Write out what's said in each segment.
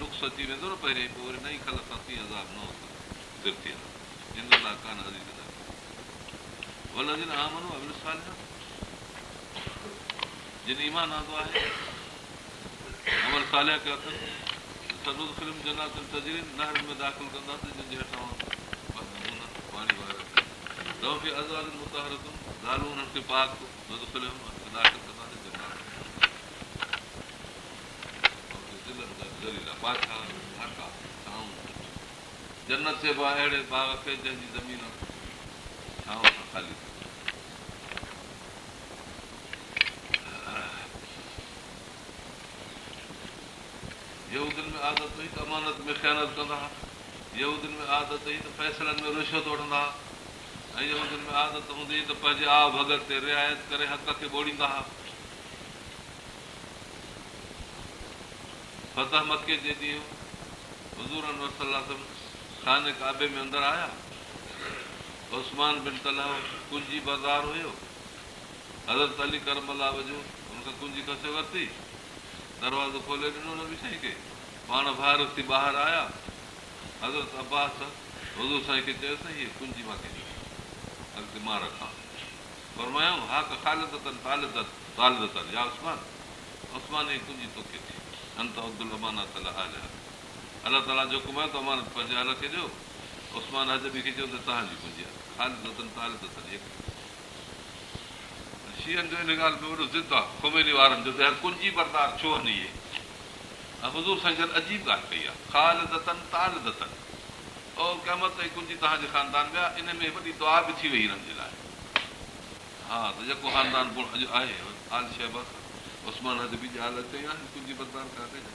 نقص اچي ويندو نه پهرين پوءِ وري نئي کل سان تيئن عذاب نه دل ٿي ويندو ان لاءِ جن ايمان آندو آهي عمل ساليا ڪيو اٿن ۾ داخل ڪنداسين هيٺان پاڻي وغيره ازاد متاهرتون زالون هنن کي پاڪ فلم داخل ڪنداسين جنت جي به اهڙي باغ کي جنهن جي زمين ڇانو سان خالي يهودين ۾ عادت هئي ته امانت ۾ عادت هئي ته فيصلن ۾ رشوت وٺندا هئا ۽ عادت هوندي ته پنهنجي آ ڀڳت تي رعايت ڪري حق کي ٻوڙيندا هئا فتح مڪي جي ڏينهن حضور کاني ڪابي ۾ اندر آيا. اسمان بن تلاهه ڪنجي بازار هيو. حضرت علي ڪرملا وجو هن کان ڪنجي کسي ورتي. دروازو کولي ڏنو نه به سائين کي پاڻ ٻاهر اٿي ٻاهر آيا. حضرت عباس حضور سائين کي چيوس نه هيءَ ڪنجي مان مان رکان فرمايون ها ته خالد اٿن تالد تالد اٿن يا اسمان اسمان جي ڪنجي توکي ٿي انت عبدل امانت الله تالا جو حڪم آهي ته امانت پنهنجي هل کي ڏيو اسمان هج به کي چيو ته توهان جي ڪنجي آهي خالد اٿن تالد اٿن شيهن جو ان ڳالهه ۾ وڏو ضد آهي کميلي وارن جو ته ڪنجي بردار ڇو هني اهي ۽ حضور سائين جن عجيب ڳالهه ڪئي آهي کال دتن تال دتن اور قيمت تائين ڪنجي توهان جي خاندان ۾ آهي ان ۾ وڏي دعا به ٿي وئي هنن جي لاءِ ها ته جيڪو خاندان گڻ اڄ آهي آل شهب اسمان هج به ڄال چئي آهي ڪنجي بردار ڪا ڪجي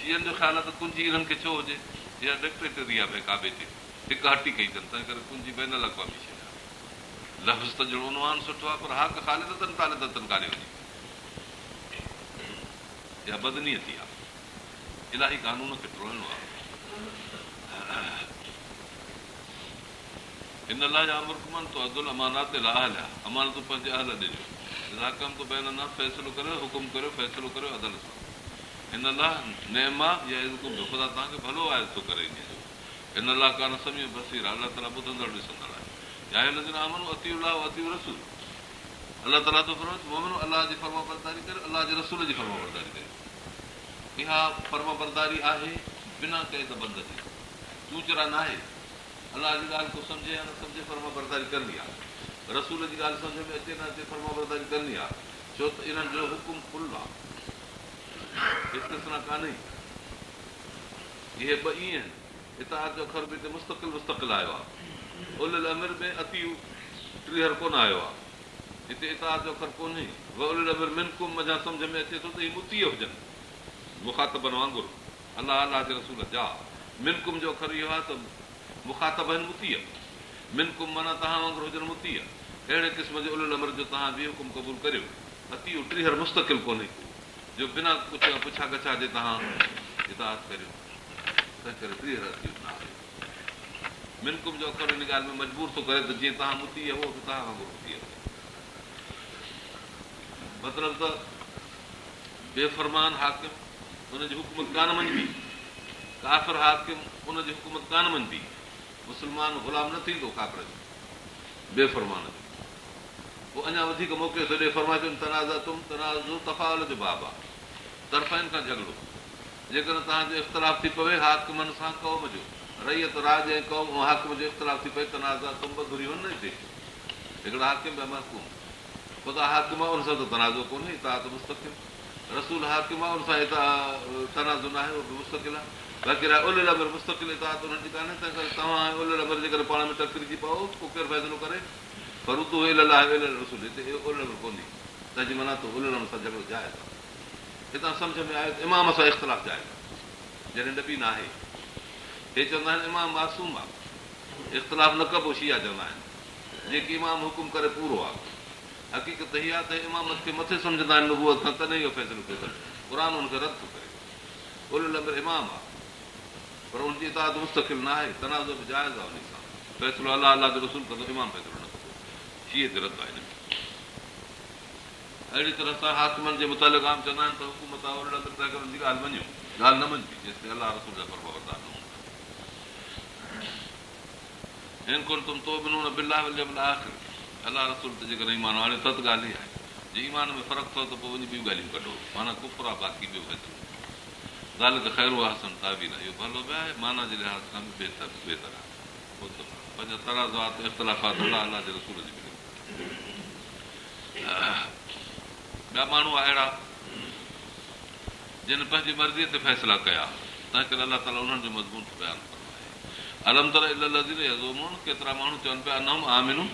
شيهن جو خيال آهي ته ڪنجي هنن کي ڇو هجي اها ڊڪٽيٽري آهي ڀئي ڪابي تي هڪ هٽي ڪئي اٿن تنهن ڪري ڪنجي بين اقوامي شيءِ آهي لفظ ته جهڙو عنوان سٺو آهي پر حق خالي دتن تالي دتن ڪاڏي وڃي اها بدنييتي آهي الاهي قانون کي ٽوڙڻو آهي هن لاءِ جا مرڪمن تو ادل امانات آهي امانتون پنهنجي اهل تو نه فيصلو ڪريو حڪم ڪريو فيصلو ڪريو عدل سان هن لاءِ نيما توهان کي ڀلو آهي هن لاءِ ڪانه سمي بسير آهي الله تالا ٻڌندڙ ڏسندڙ آهي يا هن دن امن اتي الا اتي رسول الله تو الله جي فرما برداري الله جي رسول جي فرما برداري ڪري اها فرما برداري آهي بنا ڪنهن ته بند جي چوچرا نه آهي الله جي ڳالهه ڪو سمجهي يا نه سمجهي فرما برداري ڪرڻي آهي رسول جي ڳالهه سمجهه ۾ اچي نه اچي فرما برداري ڪرڻي آهي ڇو ته انهن جو حڪم کل آهي اهي ٻه ائين آهن. هتان جو خر به هتي مستقل مستقل آيو آهي ال امر ۾ اتي ٽيهر ڪونه آيو آهي هتي اتار جو خر ڪونهي. امر منڪم مزا سمجهه ۾ اچي ٿو ته اهي متيءَ هجن. مکاتبن وانگر. الله الله جي رسول جا. منڪم جو اکر اهو آهي ته مکاتب آهن متيءَ. منڪم معنيٰ توهان وانگر هجن متيءَ. اهڙي قسم جو ال جو توهان به حڪم قبول ڪريو. ٽيهر مستقل ڪونهي. جو بنا ڪجهه پڇا گڇا جي توهان هدايت ڪريو. تنهن ڪري ٽيهر اتي نه آهي منڪم جو اکر هن ڳالهه ۾ مجبور ٿو ڪري ته جيئن توهان متي متي مطلب ته بيفرمان حاڪم هن جي حڪومت ڪانه مڃبي ڪافر حاڪم هن جي حڪومت ڪانه مڃبي مسلمان غلام نه ٿيندو ڪافر جو. بيفرمان جو پوءِ اڃا وڌيڪ موڪلي ڇڏي فرمائي تنازا تم تنازو تفاول جو باب آهي. طرفن کان جهڳڙو. جيڪڏهن توهان جو اختلاف ٿي پوي حاڪمن سان قوم جو. رهيت راج ۽ قوم حاڪم جو اختلاف ٿي پئي تنازا تم گهري وڃي نه هتي هڪڙا حاڪم به مهڪوم. خدا حاڪم آهي ان سان ته تنازو ڪونهي هتان ته مستقل. رسول حاڪم آهي ان سان هتان تنازو نه آهي اهو به مستقل آهي باقي ال لبر مستقل ته هنن جي ڪانهي تنهن ڪري توهان ال لبر جي ڪري پاڻ ۾ ٽڪري پئو پوءِ ڪير فيصلو ڪري پر اتو رسول هتي ال لبر ڪونهي تنهنجي معنيٰ ته ال سان جهڳڙو آهي هتان سمجهه ۾ آيو ته امام سان اختلاف جائز آهي جڏهن ڊبي نه آهي هي چوندا آهن امام معصوم آهي اختلاف نه ڪبو شيا چوندا آهن جيڪي امام حڪم ڪري پورو آهي حقيقت هيءَ آهي ته امامت کي مٿي سمجهندا آهن تڏهن اهو فيصلو ڪيو قر هن کي رد ٿو ڪري ال لمبر امام آهي پر هن جي اتاد مستقل نه آهي تنازو به جائز آهي ان سان فيصلو الله الله جو رسول ڪندو امام فيصلو نه ڪندو. شيءَ تي رت آهي اهڙي طرح سان حاڪمن جي متالق عام چوندا آهن ته حڪومت ڳالهه مڃيو ڳالهه نه مڃي جيستائين الله رسول جا پروردار نه هوندا. هن ڪونه تم تو نه بلا آخر. الله رسول تي جيڪڏهن ايمان هاڻي ست ڳالهه ئي آهي. جي ايمان ۾ فرق اٿو ته پوءِ وڃي ٻيون ڳالهيون ڪڍو. معنيٰ ڪفر آهي باقي ٻيو فيصلو ته خير آهي هسن تابير آهي اهو ڀلو به آهي معنيٰ جي لحاظ کان به بهتر بهتر آهي پنج ترازات اختلافات الله الله جي رسول جي ٻيا ماڻهو اهڙا جن پنهنجي مرضيءَ تي فيصلا ڪيا تنهن ڪري الله تالا انهن جو مضمون بيان ڪيو آهي الم تر ال ڪيترا ماڻهو چون پيا انم آمنو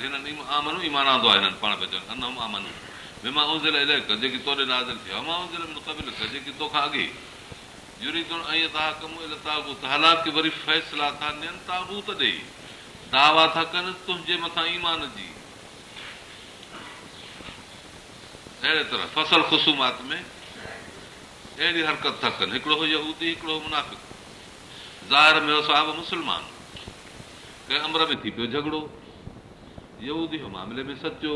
هنن آمنو ايمان آندو آهي هنن پاڻ پيا چون انم آمنو مان ازل الاهي ڪر جيڪي توڙي نازل ٿي آهي مان ازل قبل ڪر جيڪي توکان اڳي جري ۽ توهان ڪم تابوت حالانڪه وري فيصلا ٿا ڏين تابوت ڏي دعويٰ ٿا ڪن تنهنجي مٿان ايمان جي اهڙي طرح فصل خشومات ۾ اهڙي حرڪت هڪڙو منافڪ مسلمان ڪنهن امر ۾ ٿي پيو جهڳڙو يهودي هو معاملي ۾ سچو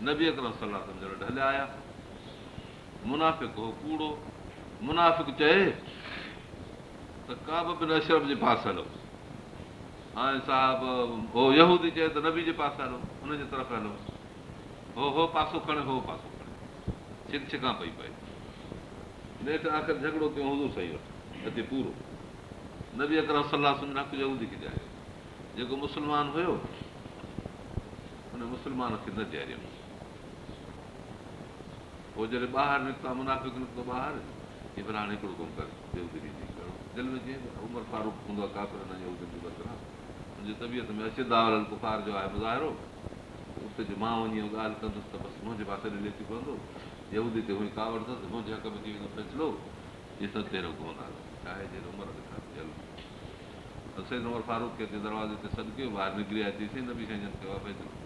نه به اڪرم صلاح سمجهڻ هليا آيا. منافڪ هو ڪوڙو. منافڪ چئي ته ڪا به اشرف جي پاس هلو. هاڻي صاحب هو يهودي چئي ته نبي جي پاسي هلو هن جي طرف هلو. هو هو پاسو کڻي هو پاسو ڇڪ ڇڪان پئي پئي. نيٺ آخر جهڳڙو ڪيون هوندو صحيح وٺ اچي پورو. نه به اگر صلاح سمجهه کي ڏجائي جيڪو مسلمان هيو هن مسلمان کي نه ڏياريو پوءِ جڏهن ٻاهر نڪتا منافڪ نڪتو ٻاهر ڀلا هاڻي هڪڙو ڪم ڪر ڪرو. دل ۾ جيئن عمر فاروڪ هوندو آهي ڪافر منهنجي طبيعت ۾ اشدا بخار جو آهي مظاهرو اتي جو مان وڃي ڳالهه ڪندس ته بس منهنجي پاسي ليکي پوندو. يهودي تي هئي ڪاوڙ اٿس منهنجي حق ۾ ٿي ويندو فيصلو. اهي سڀ تيرو ڪونه آهي. ڇا آهي عمر عمر فاروڪ کي دروازي تي سڏ ڪيو ٻاهر نڪري آيا ٿي نه به شيءِ ڪيو آهي فيصلو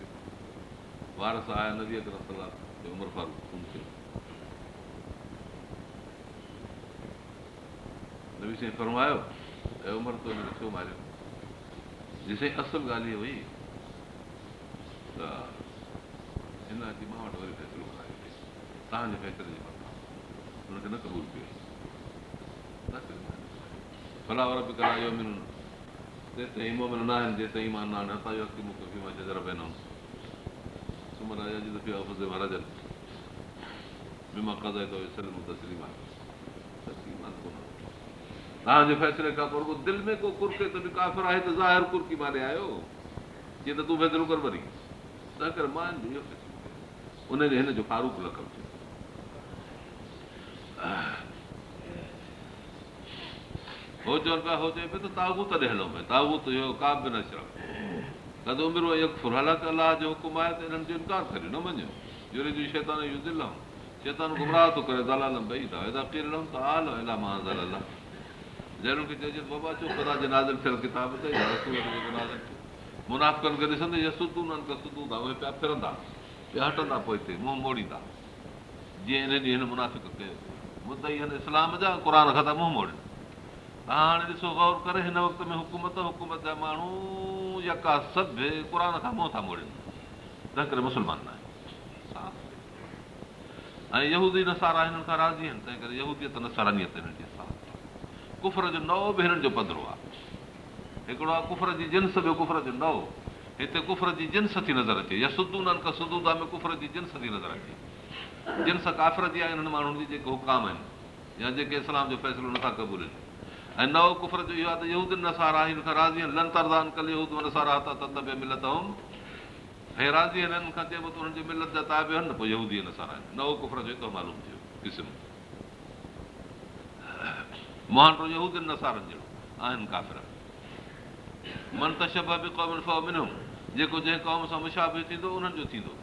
وارث آيا ندي اگر صلاح عمر فاروڪ خون ٿيو نبي سائين فرمايو ۽ عمر تو ڇو ماريو جيستائين اصل ڳالهه هئي ته هن اچي مان وٽ وري فيصلو ڪرايو توهان جي فيصلي جي مٿان هن کي نه قبول ڪيو ڀلا وارا به ڪرايو جيستائين مومن نه آهن جيستائين مان نه آهن هٿا جو اچي مون کي مان جزر پوندم اڄ دفعي آفيس مهاراجن بيما ڪدائي ٿو سليم تسليم آهي توهان جي فيصلي کان پوءِ دل ۾ ڪو ڪرڪي ته به ڪافر آهي ته ظاهر ڪرڪي ماري آيو جيئن ته تون فيصلو ڪر وري تنهن ڪري مان اهو فيصلو ان هن جو فاروڪ لڪب ٿيو هو چون پيا هو چئي پيو ته تابوت ڏي هلو ڀئي تابوت اهو ڪا به نه ڪدو عمر يڪفر حالانڪه الله جو حڪم آهي ته هنن جو انڪار ٻيا هٽندا پوءِ هتي منهن موڙيندا جيئن ان ڏينهن هن منافڪ هن اسلام جا قر کان ٿا منهن موڙن توهان هاڻي ڏسو گور ڪري هن وقت ۾ حڪومت حڪومت جا ماڻهو يڪا سڀ قر کان منهن ٿا موڙن تنهن ڪري مسلمان نه آهي ۽ يهودي نسارا هنن کان راضي آهن تنهن ڪري يهوديت نسارانيت هنن جي ساٿ ڪفر جو نئون به هنن جو پڌرو آهي هڪڙو آهي ڪفر جي جنس ٻيو ڪفر جو نئون هتي ڪفر جي جنس ٿي نظر اچي يا سدونن کان سدودا ۾ ڪفر جي جنس ٿي نظر اچي جنس ڪافر جي آهي هنن ماڻهن جي جيڪي هڪام آهن يا جيڪي اسلام جو فيصلو نٿا قبولن ۽ نئون ڪفر جو اهو آهي ته يودن نسارا هن کان راضي آهن لنتردان ڪل يود نسارا ته تت به ملت هئم ۽ راضي آهن هنن کان چئبو ته هنن جي ملت جا تابي آهن نه پوءِ يودي نسارا آهن نئون ڪفر جو هتو معلوم ٿيو قسم. موهن يودن نسارن جهڙو آهن ڪافر. من ته شب به قوم منم جيڪو جنهن قوم سان مشابي ٿيندو انهن جو ٿيندو.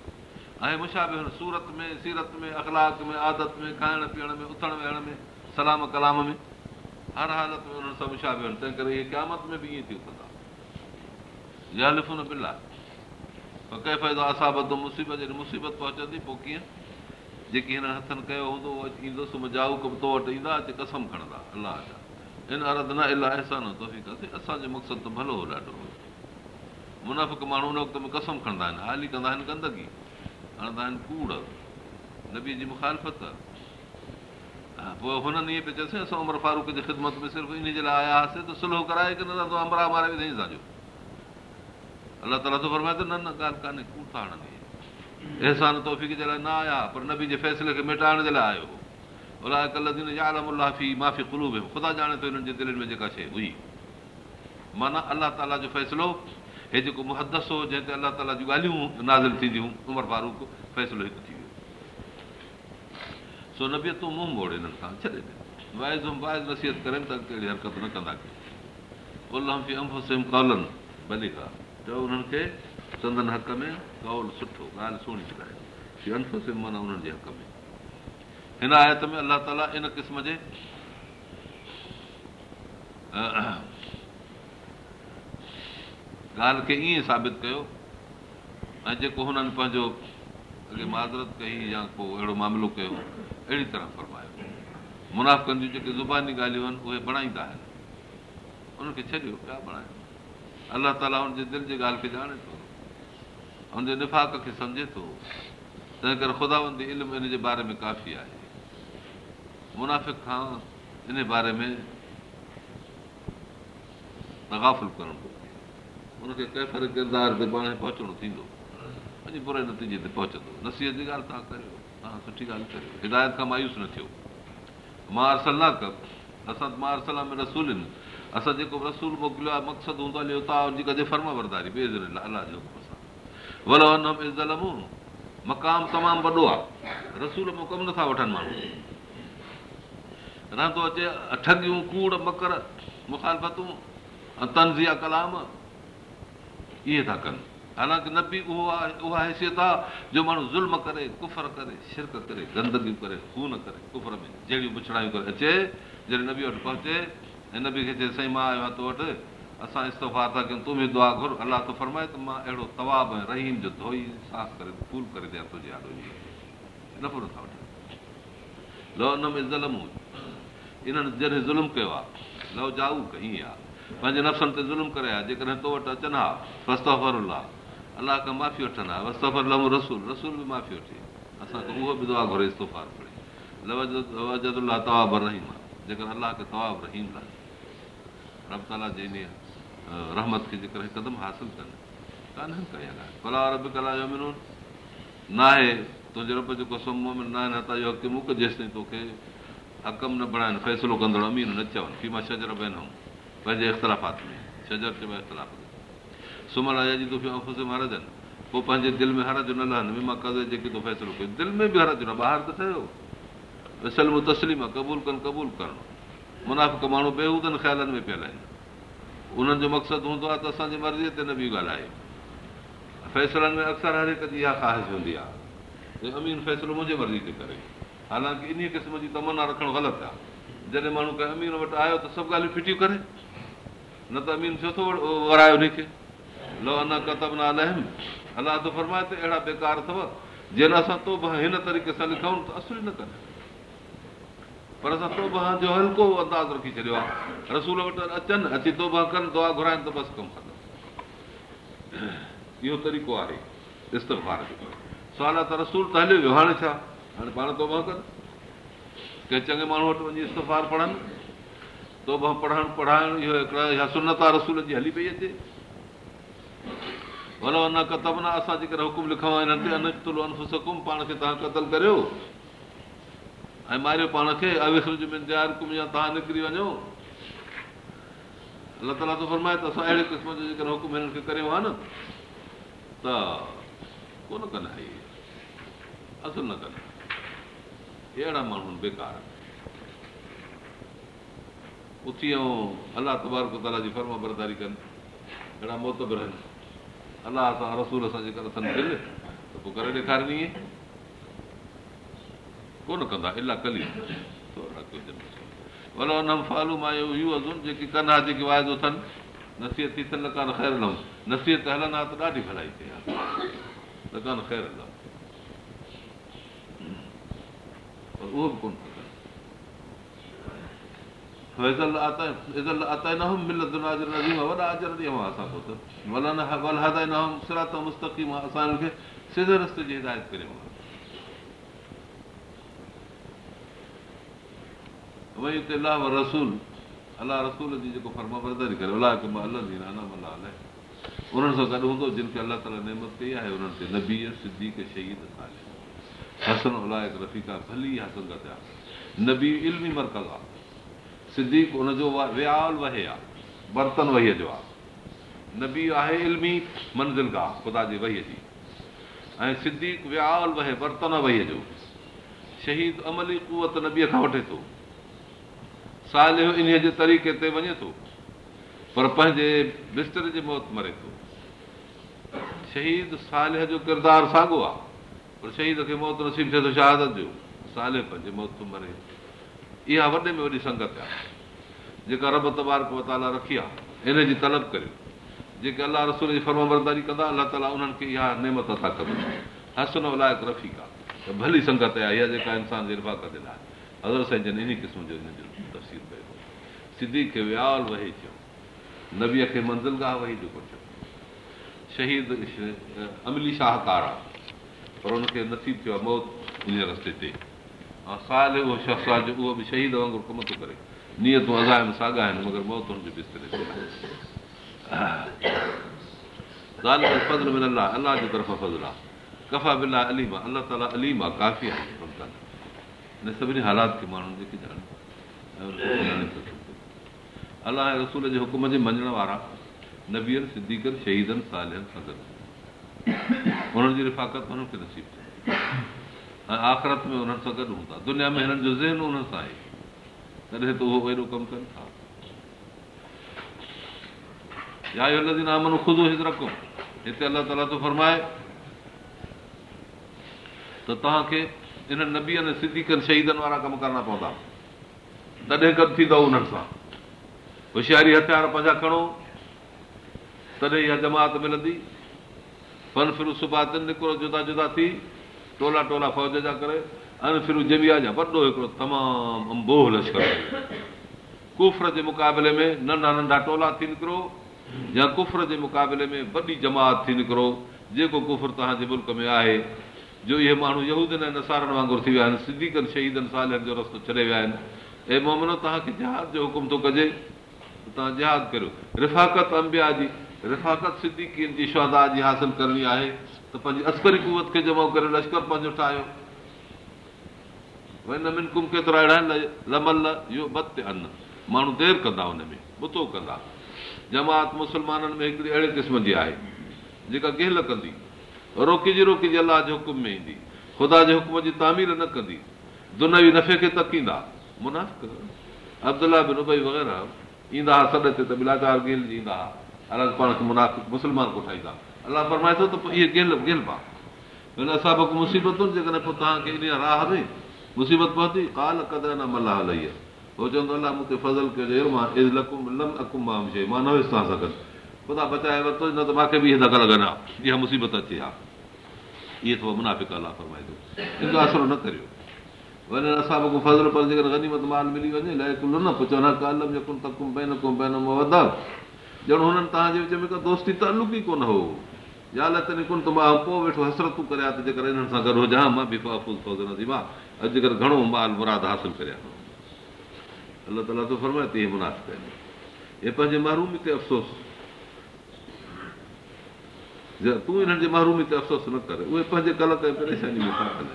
۽ مشابي سورت ۾ سيرت ۾ اخلاڪ ۾ عادت ۾ کائڻ پيئڻ ۾ اٿڻ ويهڻ ۾ سلام ڪلام ۾ هر حالت ۾ انهن سان مشابي آهن تنهن ڪري اهي قيامت ۾ به ائين ٿي اٿندا يا لف نه آهي ڪنهن فائدو اسان ٻڌو مصيبت مصيبت پهچندي پوءِ ڪيئن؟ جيڪي هن هٿن ڪيو هوندو اهو ايندو سمهه جائو تو وٽ ايندا اچي قسم کڻندا الله جا. هن ارد نه الاهي احسان توفي ڪيوسين اسان جو مقصد ته ڀلو هو ڏاڍو منافڪ ماڻهو ان وقت ۾ قسم کڻندا آهن حالي ڪندا آهن گندگي. هڻندا آهن ڪوڙ. نبيءَ جي مکالفت پوءِ هنن ائين پيو چيوسين اسان عمر فاروڪ جي خدمت ۾ صرف ان جي لاءِ آيا هئاسين ته سلو ڪرائي ڪه نه ته امرا ماري اسان جو الله تالا ٿو فرمائي ته نه نه ڳالهه ڪانهي ڪوڙ ٿا هڻندي احسان توفيڪ جي لاءِ نه آيا پر نبي جي فيصلي کي مٽائڻ جي لاءِ آيو الله ڪلهه يافي معافي ڪلو به خدا ڄاڻي ٿو هنن جي دلن ۾ جيڪا شيءِ هئي معنيٰ الله تالا جو فيصلو هي جيڪو مهدس هو جنهن تي الله تالا جون ڳالهيون نازل ٿينديون عمر فاروڪ فيصلو هڪ سو نبي تون منهن موڙ هنن کان ڇڏي ڏي وائيز وائيز نصيحت ڪرن ته ڪهڙي حرڪت نه ڪندا ڪيو ڪولن ڀلي ڪا چئو انهن کي چندن حق ۾ ڪول سٺو ڳالهه سهڻي ٻڌائي انفسم معنيٰ انهن جي حق ۾ هن آيت ۾ الله تالا ان قسم جي ڳالهه کي ائين ثابت ڪيو ۽ جيڪو هنن پنهنجو اڳي مازرت ڪئي يا ڪو اهڙو معاملو ڪيو اهڙي طرح فرمايو. منافن جون جيڪي زباني ڳالهيون آهن اهي بڻائيندا آهن. ان کي ڇڏيو پيا بڻايو. الله تالا هن جي دل جي ڳالهه کي ڄاڻي ٿو هن جي نفاق کي سمجهي ٿو. تنهن ڪري خداندي علم ان جي باري ۾ ڪافي آهي. منافڪ کان ان باري ۾ نگافل ڪرڻ هن کي ڪيفر ڪردار تي پاڻ پهچڻو ٿيندو. اڄ بري نتيجي تي پهچندو. نصيحت جي ڳالهه توهان ڪريو توهان سٺي ڳالهه ڪريو هدايت کان مايوس نه ٿيو. مان ارسل ڪر اسان مان ارسل ۾ رسول آهن. اسان جيڪو رسول موڪليو آهي مقصد هوندو آهي اتان جي ڪجي فرم برداري الله جي حڪم سان ول زلمون مقام تمام وڏو آهي. رسول مون ڪم نٿا وٺن ماڻهو. رهندو اچي ٺگيون ڪوڙ مڪر مکالفتون تنزيا ڪلام. اهي ٿا ڪن حالانڪه نه به اهو آهي اها حيثيت آهي جو ماڻهو ظلم ڪري ڪفر ڪري شرڪ ڪري گندگيون ڪري خون ڪري ڪفر ۾ جهڙيون پڇڙايون ڪري اچي جڏهن نبي وٽ پهچي ۽ نبي کي چئي سائين مان آيو آهيان تو وٽ اسان استفا ٿا ڪيون تون به دعا گهر الله ته فرمائي ته مان اهڙو تواب ۽ رهيم جو ڌوئي صاف ڪري ڦول ڪري ڏيان تنهنجي نفعو نٿا وٺن. لو هن ۾ ظلم. انهن جڏهن ظلم ڪيو آهي لو جائو ڪئي آهي پنهنجي نفسن تي ظلم ڪري آهي جيڪڏهن تو وٽ اچن ها وستفر آهي الله کان معافي ها وستفر لمو رسول رسول به معافي وٺي اسان کي اهو به دعا گهري لوجدلا تواب رهيم آهي جيڪر الله کي تواب رهيم ٿا رب تالا جي ان رحمت کي جيڪر هڪدم حاصل ڪن ڪئي ڪلا رب ڪلا جو منو نه آهي تنهنجي رب جيڪو سمهو ۾ نه آهي نه ته اهو حق مڪ جيستائين توکي حڪم نه بڻائن فيصلو ڪندڙ امين نه چون فيما شجر بهن پنهنجي اختلافات ۾ چئبو آهي اختلاف سمهڻ لاءِ جي توکي آفيس ۾ هرجن پوءِ پنهنجي دل ۾ هرج نه لهن. مان ڪدي جيڪي تو فيصلو ڪيو؟ دل ۾ به هرج نه ٻاهر ته اصل ۾ تسليم آهي قبول ڪن قبول ڪرڻ. منافڪ ماڻهو بيهودن خيالن ۾ پيل آهن. انهن جو مقصد هوندو آهي ته اسان جي مرضيءَ تي نه به ڳالهائي. فيصلن ۾ اڪثر هر هڪ جي اها خواهش هوندي آهي امين فيصلو منهنجي مرضي تي ڪري. حالانڪه ان قسم جي تمنا رکڻ غلط آهي. جڏهن ماڻهو ڪنهن امين وٽ آيو ته سڀ ڳالهيون فٽيون ڪري. نه ته امين ڇو ٿو ورايو هن کي لو ان ڪتب نه الهم فرمائي ته اهڙا بيڪار اٿو جنهن اسان تو به هن طريقي سان لکون ته اصل نه ڪري. پر اسان تو جو هلڪو انداز رکي ڇڏيو آهي رسول وٽ اچن اچي تو ڪن دعا گهرائن ته بس ڪم ڪندو. اهو طريقو آهي استفار جو. سوال آهي ته رسول ته هليو ويو. هاڻي ڇا؟ هاڻي پاڻ تو ڪن. ڪنهن چڱي ماڻهو وٽ وڃي استفار پڙهن. تو پڙهڻ پڙهائڻ اهو هڪڙا اها سنت رسول جي هلي پئي اچي ڀلو ڪتب نه اسان جيڪر حڪم لکون هنن تي انتل انفسڪم پاڻ کي توهان قتل ڪريو. ۽ ماريو پاڻ کي اوکم يا توهان نڪري وڃو. الله تالا ته فرمائي ته اسان اهڙي قسم جو جيڪر حڪم هنن کي ڪريو آهي نه ته ڪونه ڪندا اهي. اصل نه ڪندا. اهڙا ماڻهو بيڪار. اٿي ۽ الله تبارڪ تالا جي فرما برداري ڪن. اهڙا موتبر آهن الله سان رسول سان جيڪر اٿن دل ته پوءِ ڪري ڏيکارڻي ڪونه ڪندا الاهه ڪلي ڀلو نه فالو مان اهو ازن جيڪي ڪن ها جيڪي واعدو اٿن نصيحت ٿي ٿين ڪانه خير نه نصيحت هلن ها ته ڏاڍي ڀلائي ٿئي. ها ته ڪانه خير نه اهو به ڪونه مستقيم اسان کي سڌي رستي جي هدايت ڪري وئي هتي الله رسول الله رسول جي جيڪو فرما برداري ڪري الله الله انهن سان گڏ هوندو جن کي الله تالا نيمت ڪئي آهي انهن تي نبي سڌي شهيد هسن الله رفيڪا ڀلي آهي سنگت آهي نبي علمي مرڪز آهي سديڪ هن جو ويال وهي آهي برتن وهيءَ جو آهي. نبي آهي علمي منزل گاهه خدا جي وهيءَ جي. ۽ سديڪ ويال وهي برتن وهيءَ جو. شهيد املي ڪوت نبيءَ کان وٺي ٿو. سال ان جي طريقي تي وڃي ٿو. پر پنهنجي بستر جي موت مري ٿو. شهيد سال جو ڪردار ساڳيو آهي. پر شهيد کي موت نصيب ٿئي ٿو شهادت جو. سال پنهنجي موت مري اها وڏي ۾ وڏي سنگت آهي جيڪا رب تبارڪ وتالا رکي آهي ان جي طلب ڪريو. جيڪي الله رسول جي فرمبرداري ڪندا الله تالا انهن کي اها نيمت اٿا ڪندو هسن الايڪ رفيڪ آهي ڀلي سنگت آهي اها جيڪا انسان جي رفاقت آهي هزر سائين جن ان قسم جو هن تفصيل ڪيو. سڌي کي ويال وهي ٿيو. نبيءَ کي منزل گاهه وهي جيڪو ٿيو. شهيد املي شاهڪار آهي پر هن کي نصيب ٿيو آهي موت ان رستي تي ۽ اهو به شهيد وانگر ساڳا آهن الله جي طرف آهي الله حالات کي الله رسول جي حڪم جي مڃڻ وارا نبيئن سديڪن شهيدن سالن هنن جي رفاقت هنن کي نصيب ٿئي ۽ آخرت ۾ هنن سان گڏ هوندا. دنيا ۾ هنن جو ذهن هنن سان آهي. تڏهن ته اهو ايڏو ڪم ڪن ٿا. خود رکو. هتي الله تالا ٿو فرمائي ته توهان کي هنن نبيءَ ڪن شهيدن وارا ڪم ڪرڻا پوندا. تڏهن ڪم ٿيندو انهن سان. هوشياري هٿيار پنهنجا کڻو. تڏهن اها جماعت ملندي. فن فرو سڀاتن نڪرو جدا جدا ٿي ٽولا ٽولا فوج جا ڪري انفرو جميا جا وڏو هڪڙو تمام امبوه لشڪر ڪفر جي مقابلي ۾ ننڍا ننڍا ٽولا ٿي نڪرو يا ڪفر جي مقابلي ۾ وڏي جماعت ٿي نڪرو جيڪو ڪفر توهان جي ملڪ ۾ آهي جو اهي ماڻهو نسارن وانگر ٿي ويا آهن سديڪن شهيدن سالن جو رستو ڇڏي ويا آهن ۽ مومنو توهان کي جهاد جو حڪم ٿو ڪجي توهان جهاد ڪريو رفاقت امبيا جي رفاقت سديڪين جي شهدا جي حاصل ڪرڻي آهي ته پنهنجي عسڪري ڪوت کي جمع ڪري لشڪر پنهنجو ٺاهيو منڪم ڪيترا اهڙا آهن لمل اهو بت ان ماڻهو دير ڪندا هن ۾ بتو ڪندا جماعت مسلمانن ۾ هڪڙي اهڙي قسم جي آهي جيڪا گيهل ڪندي روڪيجي روڪيجي الله جي حڪم ۾ ايندي خدا جي حڪم جي تعمير نه ڪندي دنوي نفي کي تڪيندا مناف ابدلا بن ابئي وغيره ايندا هئا سڏ تي ته بلا چار گيل جي ايندا هئا الڳ پاڻ کي مناف مسلمان ڪوٺائيندا الله فرمائي ٿو ته پوءِ اهي پا اسان به مصيبتن جيڪڏهن پوءِ توهان کي راهه ۾ مصيبت پهتي ڪال اهو چوندو الله ڪيو مان لم اڪم مان شيءِ مان نه ويس توهان بچائي ورتو نه ته مون کي به اهي اها مصيبت اچي ها اهي ٿو منافڪ الله فرمائي هن آسرو نه ڪريو به فضل جيڪڏهن گنيمت مال ملي وڃي ڄڻ هنن توهان جي وچ ۾ دوستي تعلق ئي ڪونه هو يا لتني ڪن ته مان پوءِ ويٺو هسرتون ڪريان ته جيڪر هنن سان گڏ هجان مان به مان اڄڪلهه گهڻو مال مراد حاصل ڪريان الله تالا تو فرمائي ته مناف ڪن هي پنهنجي مهرومي تي افسوس. تون هنن جي مهرومي تي افسوس نه ڪر. اهي پنهنجي ڪلڪ ۽ پريشاني ۾ ٿا ڪن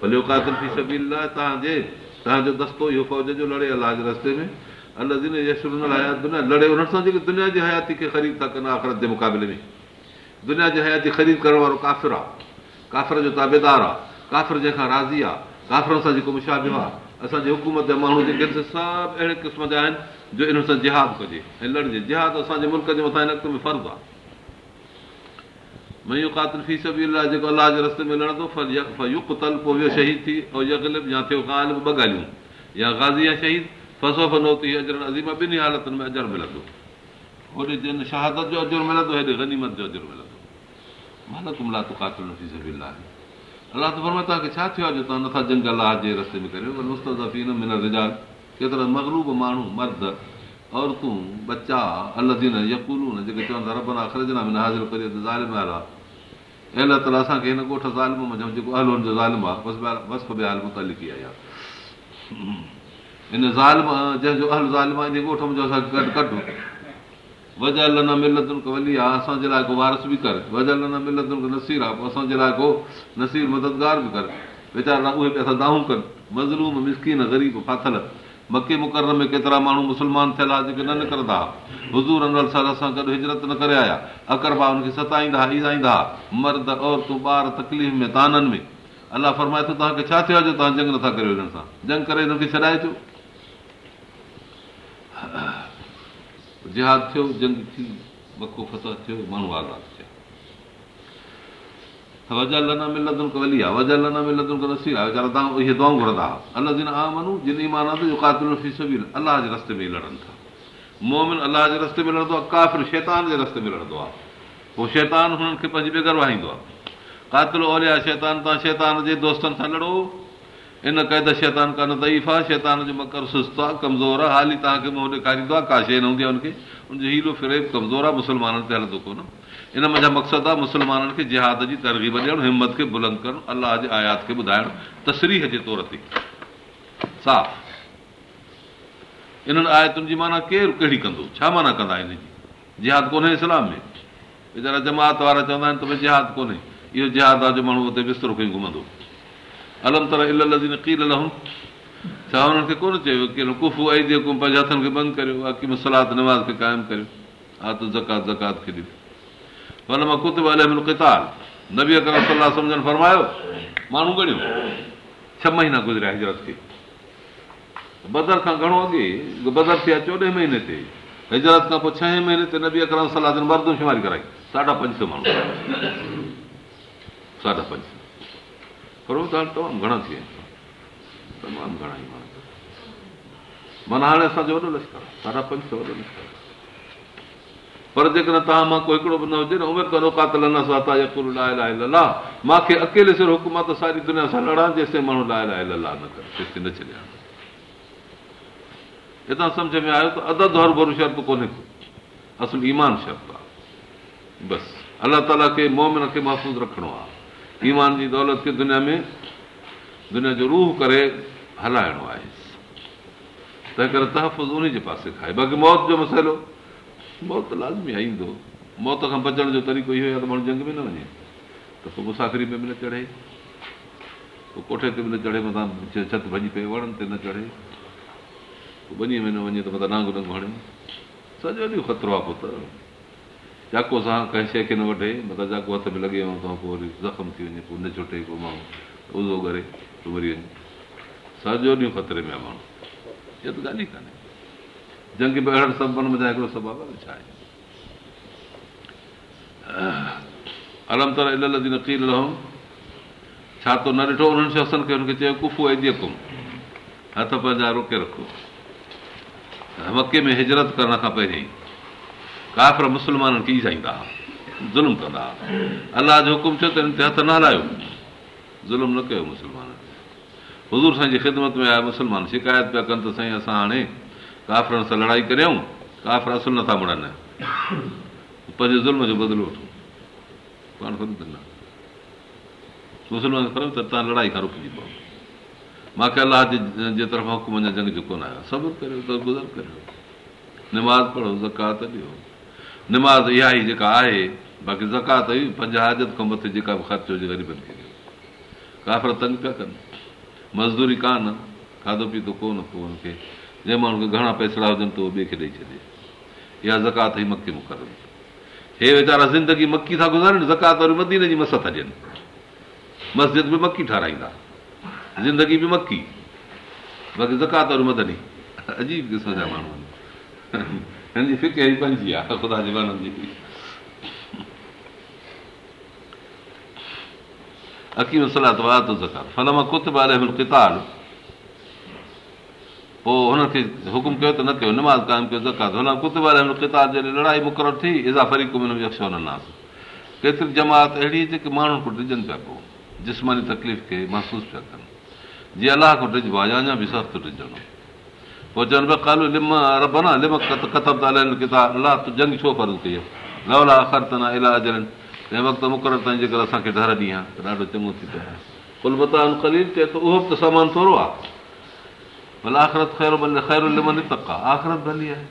ڀلي اوڪاتن ٿي سڀي لاءِ توهان جي توهان جو دستو اهو فوج جو لڙي الله جي رستي ۾. الله دن يشر لڙي انهن سان جيڪي دنيا جي حياتي کي خريد ٿا ڪن آخرت جي مقابلي ۾ دنيا جي حياتي خريد ڪرڻ وارو ڪافر آهي. ڪافر جو تابيدار آهي. ڪافر جنهن کان راضي آهي. ڪافرن سان جيڪو مشابيو آهي. اسان جي حڪومت جا ماڻهو جيڪي آهن سڀ اهڙي قسم جا آهن جو انهن سان جهاد ڪجي ۽ لڙجي. جهاد اسان جي ملڪ جي مٿان هن وقت ۾ فرض آهي. ميون قاتل في سڀي جيڪو الله جي رستي ۾ لڙندو تل پوءِ ويو شهيد ٿي ۽ يگلب يا ٿيو ڪال ٻه ڳالهيون. يا گازي يا شهيد فسو فنو ٿي اجر عظيم ٻنهي حالتن ۾ اجر ملندو هوڏي جن شهادت جو اجر ملندو هيڏي گنيمت جو اجر ملندو معنيٰ تملا تون قاتل ٿي سڀي الله ته فرمائي توهان کي ڇا ٿيو آهي جو توهان نٿا جنگ الله جي رستي ۾ ڪريو مستفين من رجال ڪيترا مگلوب ماڻهو مرد عورتون بچا الدين يڪولون جيڪي چون ٿا ربنا خريدنا ۾ حاضر ڪريو ته ظالم وارا اهڙا طرح اسان کي هن ڳوٺ ظالم ۾ جيڪو اهل جو ظالم آهي بس وصف به حال متالڪي آهي هن ظالم جنهن جو اهل ظالم آهي ان ڳوٺ منهنجو اسان کي گڏ ڪڍو وجل نه ملتن ڪو ولي آهي اسان جي لاءِ ڪو وارث به ڪر. وجل نه ملتن ڪو نسير آهي پوءِ اسان جي لاءِ ڪو نسير مددگار به ڪر. ويچارا اهي به اسان داهون ڪن. مظلوم مسڪين غريب ڦاٿل. مڪي مقر ۾ ڪيترا ماڻهو مسلمان ٿيل آهي جيڪي نه نڪرندا. حضور انيل سال اسان گڏ هجرت نه ڪري آيا. اڪربا هن کي ستائيندا ايندا مرد عورتون ٻار تڪليف ۾ تانن ۾. الله فرمائي ٿو توهان کي ڇا ٿيو آهي جو توهان جنگ نٿا ڪريو هنن سان؟ جنگ ڪري هن کي ڇڏائي اچو جهاد ٿيو جنگ ٿي مڪو فتح ٿيو ماڻهو آزاد ٿيا. توهان اهي دعائون گهرندا جن قاتل الله جي رستي ۾ مومن الله جي رستي ۾ لڙندو آهي ڪافر شيطان جي رستي ۾ لڙندو آهي پوءِ شيطان کي پنهنجي بيگر واهيندو آهي قاتل اوليا شيطان توهان شيطان جي دوستن سان لڙو ان قيد شيطان ڪانه تئيف آهي شيطان جو مڪر سست آهي ڪمزور آهي. حالي توهان کي منهن ڏيکاريندو آهي ڪا شيءِ نه هوندي آهي هن کي هن جو هيرو فري ڪمزور آهي مسلمانن تي هلندو ڪونه. ان منهنجا مقصد آهي؟ مسلمانن کي جهاد جي ترگيب ڏيڻ همت کي بلند ڪرڻ الله جي آيات کي ٻڌائڻ تسريهه جي طور تي. صاف. انهن آيتن جي معنيٰ ڪير ڪهڙي ڪندو؟ ڇا معنيٰ ڪندا هن جي؟ جهاد ڪونهي اسلام ۾. ويچارا جماعت وارا چوندا آهن ته ڀئي جهاد ڪونهي. اهو جهاد آهي جو ماڻهو هتي بسترو کنئي گهمندو الم تر ال ڪيل لهون ڇا هنن کي ڪونه چيو ڪه ڪفو آئي جيڪو پنهنجي هٿن کي بند ڪريو اڪيم سلاد نواز کي قائم ڪريو ها ته زڪات زڪات کي ڏنو هن مان ڪتب ڪتال نبي اڪر صلاح سمجهن فرمايو ماڻهو ڳڻيو ڇهه مهينا گذريا هجرت کي بدر کان گهڻو اڳي بدر ٿيا چوڏهين مهيني تي هجرت کان پوءِ ڇهين مهيني تي نبي اڪر صلاح مردون ڪرائي ساڍا پنج سؤ ماڻهو ساڍا پنج سؤ پر تمام گهڻا ٿي ويا تمام گهڻا ئي ماڻهو معنيٰ هاڻي اسان جو وڏو لشڪر ساڍا پنج سؤ وڏو لشڪر پر جيڪڏهن توهان مان ڪو هڪڙو به نه هجي نه عمر لاءِ لاءِ مون کي اڪيلي سر حڪم آهي ته ساري دنيا سان لڙا جيستائين ماڻهو لاءِ لاءِ للا نه ڇڏيا هتان سمجهه ۾ آيو ته عدد هر ڀرو شرط ڪونهي ڪو اصل ايمان شرط آهي بس الله تالا کي مومن کي محفوظ رکڻو آهي ايمان جي دولت کي دنيا ۾ دنيا جو روهه ڪري هلائڻو آهي. تنهن ڪري تحفظ ان جي پاسي کائي. باقي موت جو مسئلو موت لازمي آهي ايندو. موت کان بچڻ جو طريقو اهو آهي ته ماڻهو جنگ ۾ نه وڃي. ته پوءِ مسافري ۾ به نه چڙهي. پوءِ ڪوٺي تي به نه چڙهي مٿان ڇت ڀڄي پئي وڻن تي نه چڙهي. پوءِ ٻنيءَ ۾ نه وڃي ته مٿان نانگ ننگ هڻي. سڄو ڏينهن خطرو آهي پوءِ ته چاقو سان ڪنهن شيءِ کي نه وٺي مطلب چاقو هٿ ۾ لڳي وڃي پوءِ وري زخم ٿي وڃي پوءِ نه ڇٽي پوءِ ماڻهو. ازو ڪري پوءِ مري وڃي. سڄو ڏينهن خطري ۾ آهي ماڻهو. اها ته ڳالهه ئي ڪانهي. جنگ به اهڙن سبن ۾ هڪڙو سبب آهي ڇا آهي؟ الم تر ال لدي نڪيل رهون ڇا تو نه ڏٺو انهن شخصن کي؟ هن کي چيو ڪفو ۽ ڪم هٿ پنهنجا روڪي رکو. مڪي ۾ هجرت ڪرڻ کان پهرين ڪافر مسلمانن کي ايسائيندا هئا ظلم ڪندا. هئا الله جو حڪم ٿيو ته هن تي هٿ نه هلايو. ظلم نه ڪيو مسلمان. حضور سائين جي خدمت ۾ آيا مسلمان. شڪايت پيا ڪن ته سائين اسان هاڻي ڪافرن سان لڙائي ڪريون ڪافر اصل نٿا مڙن پنهنجي ظلم جو بدلو وٺو. پاڻ نه مسلمان خبر ته توهان لڙائي کان رڪجي پئو مون کي الله جي طرفان حڪم اڃا جنگ جو ڪونه آيو. صبر ڪريو ته گذر ڪريو. نماز پڙهو زڪات ڏيو نماز اها ئي جيڪا آهي باقي زڪات هئي پنج حاجت کان مٿي جيڪا به خرچ هجي غريبن کي ڪافر تنگ پيا ڪن. مزدوري ڪانه کاڌو پيتو ڪونه پوءِ هن کي جنهن ماڻهو کي گهڻا پئسا هجن ته اهو ٻئي کي ڏيئي ڇڏي. اها زڪات ئي مڪي مقرر هي ويچارا زندگي مڪي ٿا گزارن زڪات وري مدين جي مس ٿا ڏين مسجد به مڪي ٺارائيندا زندگي به مڪي باقي زڪات وري مدني عجيب قسم جا ماڻهو آهن هن جي فڪ پنهنجي آهي خدا جي جي اڪيم سلات وات زڪات فلم ڪتب ڪتال پوءِ هن کي حڪم ڪيو ته نه ڪيو نماز قائم ڪيو زڪات هن ڪتب ڪتاب جڏهن لڙائي مقرر ٿي ازافري ڪيتري جماعت اهڙي جيڪي ماڻهن کان ڏجن پيا پوءِ جسماني تڪليف کي محسوس پيا ڪن جيئن الله کان ڏجبو آهي يا اڃا به سخت ڏجڻو ڪالو نه جنگ ڇو فرض ڪئي آهي لولا خر ته نه علاج تنهن وقت مقرر تائين جيڪر اسان کي ڊر ڏينهن آهي ته ڏاڍو چڱو ٿي پيو. آهي ڪلبتا کليل چئي ته اهو به ته سامان ٿورو آهي ڀلي آخرت خير خير لمن تڪ آهي آخرت ڀلي آهي.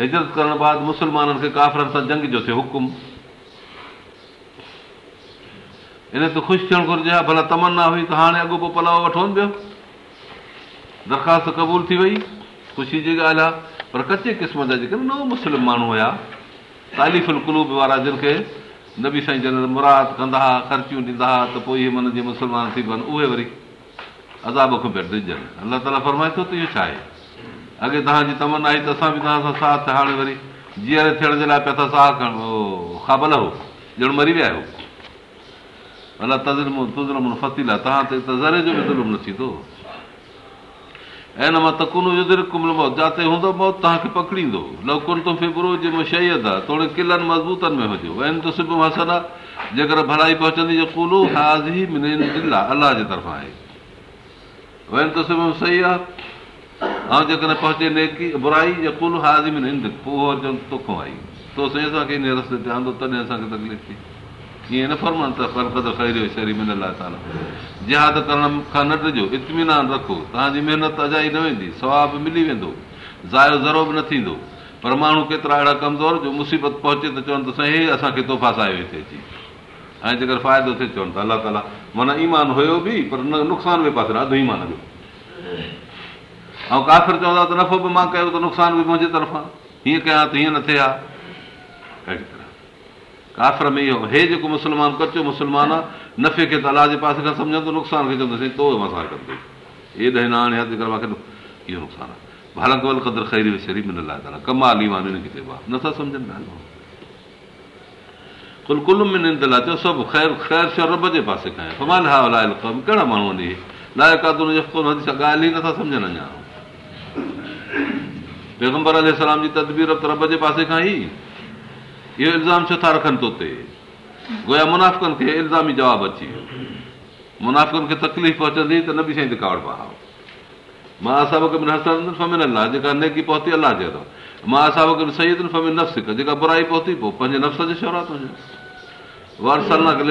هجرت ڪرڻ بعد مسلمانن کي ڪافرن سان جنگ جو ٿيو حڪم. ان تي خوش ٿيڻ گهرجي ها. ڀلا تمنا هئي ته هاڻي اڳو پوءِ پلاءُ وٺو پيو درخواست قبول ٿي وئي. خوشي جي ڳالهه آهي پر ڪچي قسم جا جيڪي نئون مسلم ماڻهو هئا تاليفل ڪلوب وارا جن کي نبي سائين جن مراد ڪندا هئا خرچيون ڏيندا هئا ته پوءِ اهي من جيئن مسلمان ٿي پون اهي وري عذاب ڏجن. الله تالا فرمائي ٿو ته اهو ڇا آهي؟ اڳي توهان جي تمنا آئي ته اسان به توهان سان ساٿ هاڻي وري جيئر ٿيڻ جي لاءِ پيا ٿا ساهه کڻو خابل هو. ڄڻ مري ويا آهيو. الله تزرم فتيل توهان تي ته زري جو به ظلم نه ٿيندو ۽ نه مان ته ڪن موت جتي هوندو موت توهان کي پڪڙيندو. لڪن تو فبرو جي مشيد آهي ٿوري ڪلن مزبوتن ۾ هجي. وين ته صبح هسن آهي جيڪر ڀلائي پهچندي ڪلو هازي دل الله جي طرفان آهي. وين ته صبح صحيح آهي ۽ جيڪڏهن پهچي نيڪي برائي يا ڪل هازي من پوءِ توکو آئي تو سائين اسان کي ان رستي تي آندو تڏهن اسان کي تڪليف ٿي ائين نه فرمان جهاد ڪرڻ کان نه ڏجو اتمنان رکو. توهان جي محنت اجائي نه ويندي ثواب ملي ويندو زايو زرو به نه ٿيندو. پر ماڻهو ڪيترا اهڙا ڪمزور جو مصيبت پهچي ته چون ته سائين اسان کي تحفا اچي ۽ جيڪر فائدو ٿئي چون ته الله تالا معنيٰ ايمان هيو به پر نه نقصان به پاسي اڌ ايمان جو ۽ ڪافر چوندا ته نفعو به مان ڪيو ته نقصان به منهنجي طرفان. هيئن ڪيان ته هيئن نه ٿئي ها ڪافر ۾ اهو هي جيڪو مسلمان ڪچو مسلمان آهي نفي کي ته الله جي پاسي کان سمجهندو نقصان کي چوندو سائين تو مسان ڪندو. هي ڏهه نه هاڻي هٿ ڪري مون کي اهو نقصان آهي. ڀلڪ ول قدر خيري شري مليل آهي دادا ڪمال ايمان هن کي چئبو آهي. نٿا سمجهن ڳالهه ڪل ڪل ۾ نند لاءِ چيو سڀ خير خير شيءِ رب جي پاسي کان ڪمال ها لاءِ ڪهڙا ماڻهو آهن اهي؟ لاءِ ڪا ڳالهه ئي نٿا سمجهن اڃا. پيگمبر ال جي تدبير رب جي پاسي کان ئي اهو الزام ڇو ٿا رکن طوطي گويا منافن کي الزامي جواب اچي ويو منافن کي تڪليف پهچندي ته نه به سائين ڪاوڙ پا مان به هسن فمن الله جيڪا نيڪي پهتي الله جي مان اسان به صحيح فمن نفس جيڪا برائي پهتي پوءِ پنهنجي نفس جي شورات هجي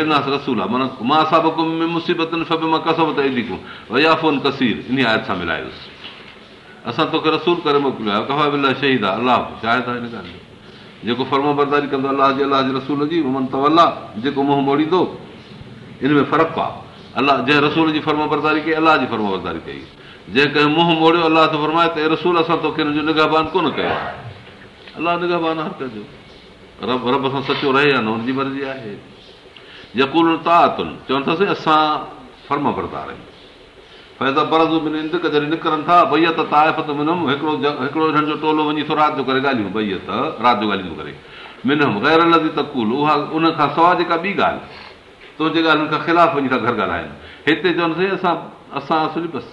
لناس رسول آهي معنيٰ مان اسان ۾ مصيبتن مان ڪسب ته ايندي ويافون ڪسير ان آيت سان ملايوس اسان توکي رسول ڪري موڪليو آهي ڪفا بلا شهيد آهي الله چاهي ٿا هن ڳالهه جيڪو فرم برداري ڪندو الله جي الله جي رسول جي امن ته الله جيڪو منهن موڙيندو ان ۾ فرق آهي الله جنهن رسول جي فرم برداري ڪئي الله جي فرم برداري ڪئي. جنهن ڪنهن منهن موڙيو الله ته فرمائي ته رسول اسان توکي هن جو نگاهبان ڪونه ڪيو. الله نگاهبان هر ڪجو. رب رب سان سچو رهي يا نه هن جي مرضي آهي. يڪل تاتن چون ٿا اسان فرم بردار آهيون فيزا برز اند جڏهن نڪرن ٿا ڀئي ته تائفت منم هڪڙو هڪڙو هنن جو ٽولو وڃي ٿو رات جو ڪري ڳالهيون ڀئي ته رات جو ڳالهيون ڪري. منم غير لدي تڪول اها ان کان سواءِ جيڪا ٻي ڳالهه تنهنجي ڳالهين کان خلاف وڃي ٿا گهر ڳالهائين. هتي چون اسان اسان اصلي بس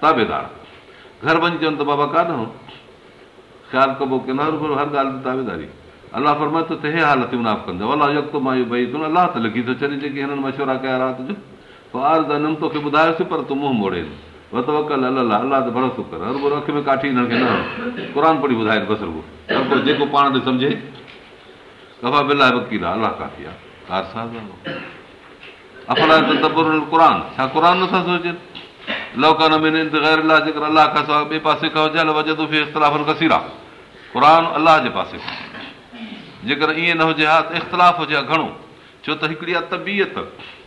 تابيدار. گهر وڃي چون ته بابا ڪانه خيال ڪبو ڪه نه هر ڳالهه جي تابيداري. الله فرمائي ته هي حالت مناف ڪندو الله يڪو مان اهو ڀئي تون الله ته لکي ٿو ڇڏي جيڪي هنن مشورا ڪيا رات جو ٻڌايوسين پر تون اک ۾ جيڪو پاڻ سمجهي ته قر ڇا لوڪا نه ۾ غير الله جيڪر الله کان سواءِ ٻئي پاسي کان هجي وڄي ٿو اختلاف ڪسير آهي قر الله جي پاسي جيڪر ائين نه هجي ها ته اختلاف هجي ها گهڻو ڇو ته هڪڙي آهي طبيعت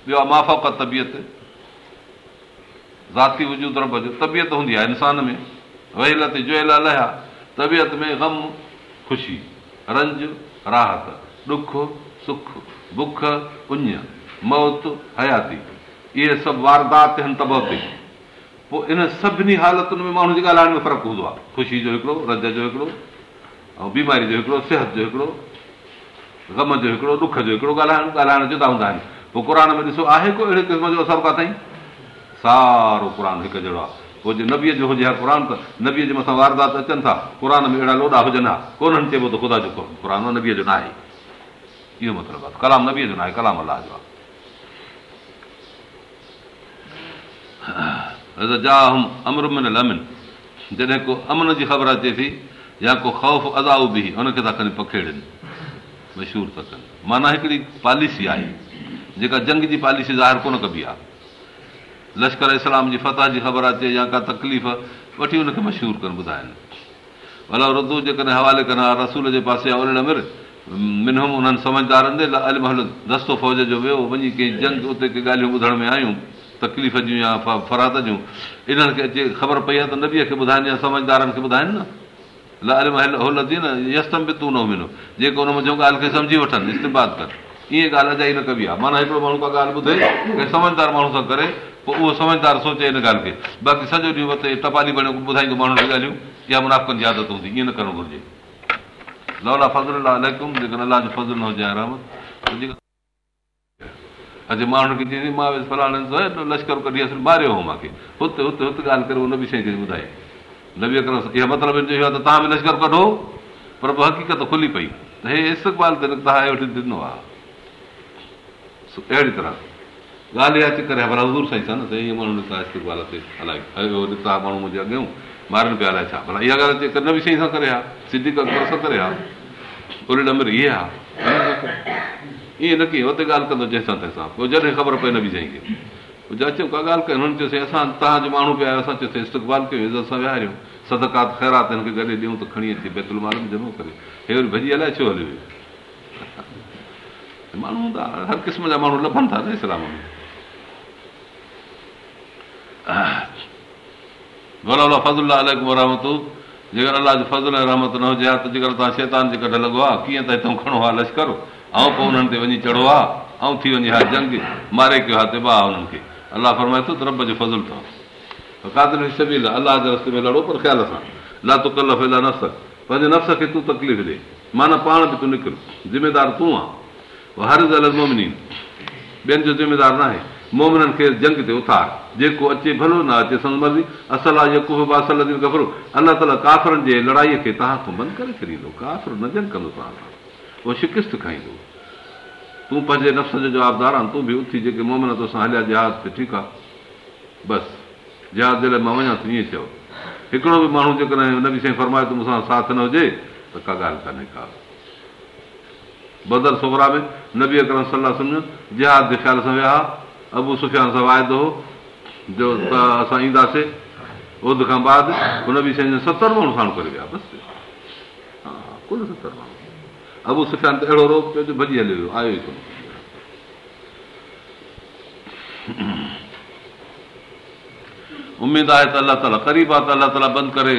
ٻيو آهي معاف طبيعت. ذاتي وجود طبيعت هوندي آهي انسان ۾. وهل تي لها طبيعت ۾ غم خوشي رنج راحت ڏک سک بک اڃ موت حياتي. اهي سڀ واردات آهن تي. پوءِ ان سڀني حالتن ۾ ماڻهو جي ڳالهائڻ ۾ فرق هوندو آهي. خوشي جو هڪڙو رج جو هڪڙو ۽ بيماري جو هڪڙو صحت جو هڪڙو غم جو هڪڙو ڏک جو هڪڙو ڳالهائڻ ڳالهائڻ جدا هوندا آهن پوءِ قر ۾ ڏسو آهي ڪو اهڙي قسم جو اثر ڪاٿئي سارو قر هڪ جهڙو آهي. پوءِ جي نبيءَ جو هجي ها قر ته نبيءَ جي مٿان واردات اچن ٿا. قر ۾ اهڙا لوڏا هجن ها. ڪونهن چئبو ته خدا جو قر. نبيءَ جو نه آهي اهو مطلب آهي ڪلام نبيءَ جو نه آهي ڪلام الله جو آهي. جڏهن ڪو امن جي خبر اچي ٿي يا ڪو خوف اداءُ به هن کي ٿا کڻي پکيڙن. مشهور ٿا ڪن. معنيٰ هڪڙي پاليسي آهي جيڪا جنگ جي پاليسي ظاهر ڪونه ڪبي آهي. لشڪر اسلام جي فتح جي خبر اچي يا ڪا تڪليف وٺي هن کي مشهور ڪن ٻڌائين. ڀلا ردو جيڪڏهن حوالي ڪن ها رسول جي پاسي مر منم انهن سمجهدارن ڏي ال دستو فوج جو ويو وڃي ڪنهن جنگ اتي ڪي ڳالهيون ٻڌڻ ۾ آيون تڪليف جون يا فراد جون. انهن کي اچي خبر پئي آهي ته نبيءَ کي ٻڌائين يا سمجهدارن کي ٻڌائين نه. ل ٿي نه يستم به تون نه ملو جيڪو هن منهنجو ڳالهه کي سمجهي وٺن استعمال ڪر ائين ڳالهه اجائي نه ڪبي آهي معنيٰ هڪڙو ماڻهو ڪا ڳالهه ٻڌي ڪنهن سمجهدار ماڻهو سان ڪري پوءِ اهو سمجهدار سوچي هن ڳالهه کي. باقي سڄو ڏينهن وتي ٽپالي بڻيو ٻڌائيندو ماڻهن کي ڳالهيون اها منافن جي عادت هوندي ائين نه ڪرڻ گهرجي. لولا فضل جيڪڏهن الله جو فضل نه هجي اڄ ماڻهن کي چئي مان فلاڻي لشڪر ڪڍي اصل ماريو هو مون کي؟ هتي هتي هتي ڳالهه ڪري ان به شيءِ کي ٻڌائي. نه به اگر اهو مطلب اهو آهي ته توهان به لشڪر ڪڍو پر پوءِ حقيقت کلي پئي. ته هي استقبال تي توهان ڏنو آهي اهڙي طرح ڳالهه اها اچي ڪري ڀلا حضور سائين ڇا نه ائين ماڻهو استقبال ماڻهو منهنجي اڳيان مارن پيا الائي ڇا ڀلا اها ڳالهه اچي نه به سائين سان ڪري ها سڌي سان ڪري ها پوري نمبر اهي ها ائين نه ڪيئن هتي ڳالهه ڪندو جنهن سان تنهن سان پوءِ جڏهن خبر پئي نه به سائين کي اچون ڪا ڳالهه ڪيو هنن چيوسين اسان توهان جو ماڻهو پيا آهيو اسان چيوسين استقبال ڪيو سان وهاريون سدڪات خيرات هن کي گڏ ڏيون ته کڻي اچي بيتل مال ۾ جمو ڪري هي وري ڀڄي الائي ڇو هليو ماڻهو هوندا هر قسم جا ماڻهو لڀن ٿا اسلام ۾ فضل رحمت جيڪر الله جو فضل ۽ رحمت نه هجي ها ته جيڪر توهان شيطان جي ڪڍ لڳو آهي ڪيئن ته هتان کڻو آهي لشڪر ۽ پوءِ هنن تي وڃي چڙهو آهي ۽ ٿي وڃي ها جنگ ماري ڪيو آهي تبا هنن کي الله فرمائي ٿو ته رب جو فضل شبيل الله جي رستي ۾ لڙو پر خيال سان لا تو ڪل فيلا نفس پنهنجي نفس کي تون تڪليف ڏي معنيٰ پاڻ به تون نڪر ذميدار تون آهي هر غلط مومني ٻين جو ذميدار نه آهي مومنن کي جنگ تي اٿار. جيڪو اچي ڀلو نه اچي مرضي. اصل آهي الله تالا ڪافرن جي لڙائيءَ کي توهان کان بند ڪري ڇڏيندو ڪافر نه جنگ ڪندو توهان سان. اهو شڪست کائيندو. تون پنهنجي نفس جو جوابدار آهي. تون به اٿي جيڪي مومن تو سان هليا جهاز تي ٺيڪ آهي. بس. جهاز جي لاءِ مان وڃان ٿو ائين چيو. هڪڙو به ماڻهو جيڪڏهن نه به سائين فرمائي ته مون سان ساٿ نه هجي ته ڪا ڳالهه ڪانهي ڪا بدر سوبرا ۾ نه به اگر صلاح سمجهو جهاز جي خيال سان ويا ابو سفيان سان واعدو هو جو ته اسان اينداسين اد کان بعد هن به سائين ستر ماڻهو ساڻ ڪري ويا بس ڪل ستر ماڻهو ابو سفيان ته اهڙو روڪ ڀڄي هليو ويو آيو ئي ڪونه اميد آهي ته الله تالا قريب آهي ته الله تالا بند ڪري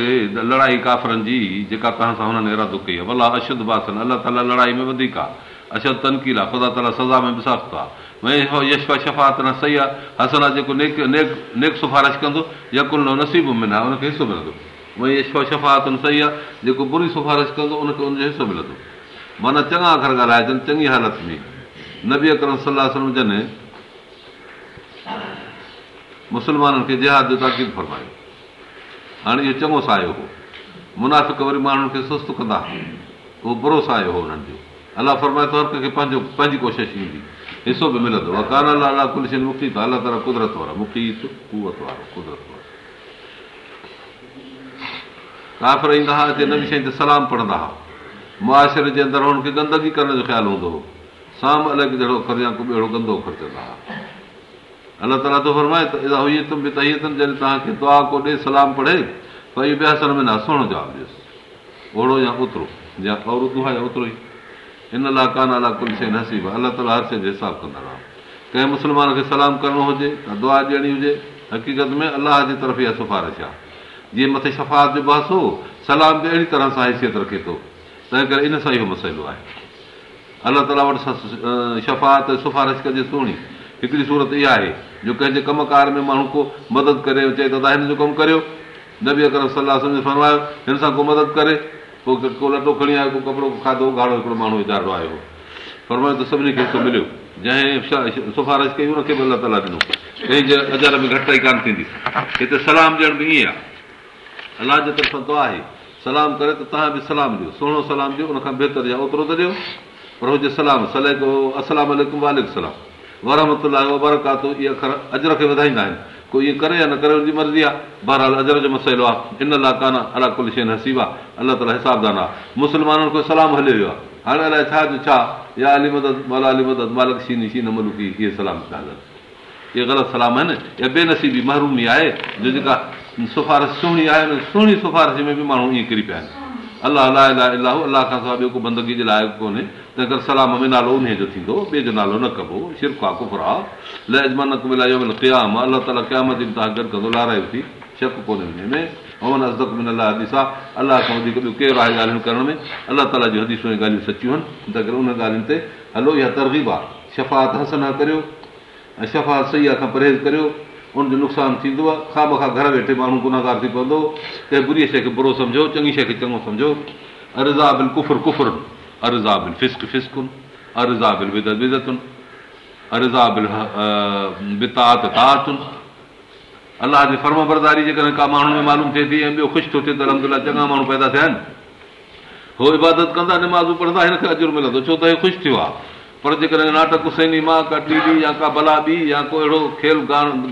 لڙائي ڪافرن جي جيڪا توهان سان هنن ارادو ڪئي آهي. ڀلا اشد باسن الله تالا لڙائي ۾ وڌيڪ آهي. اشد تنڪيل آهي خدا تالا سزا ۾ به سخت آهي يشوا نه صحيح آهي. آهي جيڪو نيڪ نيڪ نيڪ سفارش ڪندو يڪل نصيب ۾ نه آهي هن کي حصو ملندو. وئي يشوا شفات صحيح آهي جيڪو بري سفارش ڪندو ان کي ان جو حصو ملندو. معنيٰ چڱا اکر ڳالهائجن چڱي حالت ۾. نه به اڪرم صلاح سمجهن مسلمانن کي جهاد جو تاقيد فرمايو هاڻي اهو چڱو سايو هو. منافڪ وري ماڻهن کي سست ڪندا اهو برو سايو هو هنن جو. الله فرمائي ٿو هر ڪنهن کي پنهنجو پنهنجي ڪوشش ايندي. حصو به ملندو. آهي ڪانه ته تالا قدرت وارو ڪوت وارو قدرت وارو. ڪافر ايندا هئا هتي نوي شيءِ تي سلام پڙهندا هئا. معاشري جي اندر هنن کي گندگي ڪرڻ جو خيال هوندو هو. سام الڳ جهڙو اکر يا ڪو اهڙو گندو اکر چوندا هئا الله تالا ٿو فرمائي ته تم به ته اٿن جڏهن توهان کي دعا ڪو ڏي سلام پڙهي ته اهو ٻيا ۾ نه سهڻو جواب ڏيوس. اوڙو يا اوترو يا عورتون آهي اوترو ئي. هن لاءِ ڪانه الله ڪل شيءِ نصيب الله تالا هر شيءِ جو حساب ڪندا رهو. ڪنهن مسلمان کي سلام ڪرڻو هجي يا دعا ڏيڻي هجي حقيقت ۾ الله جي طرف اها سفارش آهي. جيئن مٿي شفات جو بحث هو سلام به اهڙي طرح سان حيثيت رکي ٿو. تنهن ڪري ان سان اهو مسئلو آهي. الله تالا وٽ شفات سفارش ڪجي سهڻي هڪڙي سورت اها آهي جو ڪنهن جي ڪم ڪار ۾ ماڻهو ڪو مدد ڪري چئي ته هن جو ڪم ڪريو. نه به اگر صلاح فرمايو هن سان ڪو مدد ڪري. پوءِ ڪو لٽو کڻي آيو ڪو ڪپڙو کاڌو ڳاڙهو هڪڙو ماڻهو ويچارو آيو فرمايو ته سڀني کي حصو مليو. جنهن سفارش ڪئي هن کي به الله تالا ڏنو. ڪنهن جي اجر ۾ گهٽ ڪانه ٿيندي. هتي سلام ڏيڻ به ائين آهي. الله جي طرفان دعا آهي سلام ڪري ته توهان به سلام ڏيو. سهڻو سلام ڏيو ان کان بهتر يا اوترو ته ڏيو. پر هجي سلام سلي اسلام سلام ورهمت ورڪاتو اهي اکر اجر کي وڌائيندا آهن ڪوئي ڪري يا نه ڪري هن جي مرضي آهي بهرحال اجر جو مسئلو آهي ان لاءِ ڪانه الا ڪل شيءِ هسيب آهي الله تالا هسابدان آهي مسلمانن کي سلام هليو ويو آهي هاڻي الائي ڇا جو ڇا يا علي مدد مولا علي مدد مالڪ شيني شين ملڪي اهي سلام ٿا هلن اهي غلط سلام آهن يا بينسيبي مهرومي آهي جو جيڪا سفارش سهڻي آهي سهڻي سفارش ۾ به ماڻهو ائين ڪري پيا آهن الله الله الله الله الله کان سواءِ ٻيو ڪو بندگي جي لاءِ ڪونهي. تنهن ڪري سلام ۾ نالو ان جو ٿيندو ٻئي جو نالو نه ڪبو. شرڪ آهي ڪفر آهي لزمان قيام. الله تالا قيامت جي توهان گڏ لارايو ٿي. شڪ ڪونهي هن ۾. موهن ازدڪ ۾ الله حديث. آهي الله کان وڌيڪ ٻيو ڪير آهي ڳالهيون ڪرڻ ۾؟ الله تالا جون حديثون ۽ ڳالهيون سچيون آهن. تنهن ڪري ان ڳالهين تي هلو اها ترگيب آهي شفات هسن ڪريو ۽ شفات صحيح کان پرهيز ڪريو ان جو نقصان ٿيندو آهي. کان به کان گهر ويٺي ماڻهو گناهگار ٿي پوندو. ڪنهن بري شيءِ کي برو سمجهو چڱي شيءِ کي چڱو سمجهو. ارزا بل ڪفر ڪفر ارزا بل فسڪ فسڪن. ارزا بل بدت بدتن. ارزا بل بتات تاتن الله جي فرم برداري جيڪڏهن ڪا ماڻهو ۾ معلوم ٿئي ٿي ۽ ٻيو خوش ٿو ٿئي ته الهمدلا چڱا ماڻهو پيدا ٿيا آهن. هو عبادت ڪندا نمازو پڙهندا هن کي اجر ملندو. ڇو ته هي خوش ٿيو آهي پر جيڪڏهن ناٽڪ حسيني مان ڪا ٽي وي يا ڪا بلا به يا ڪو اهڙو کيل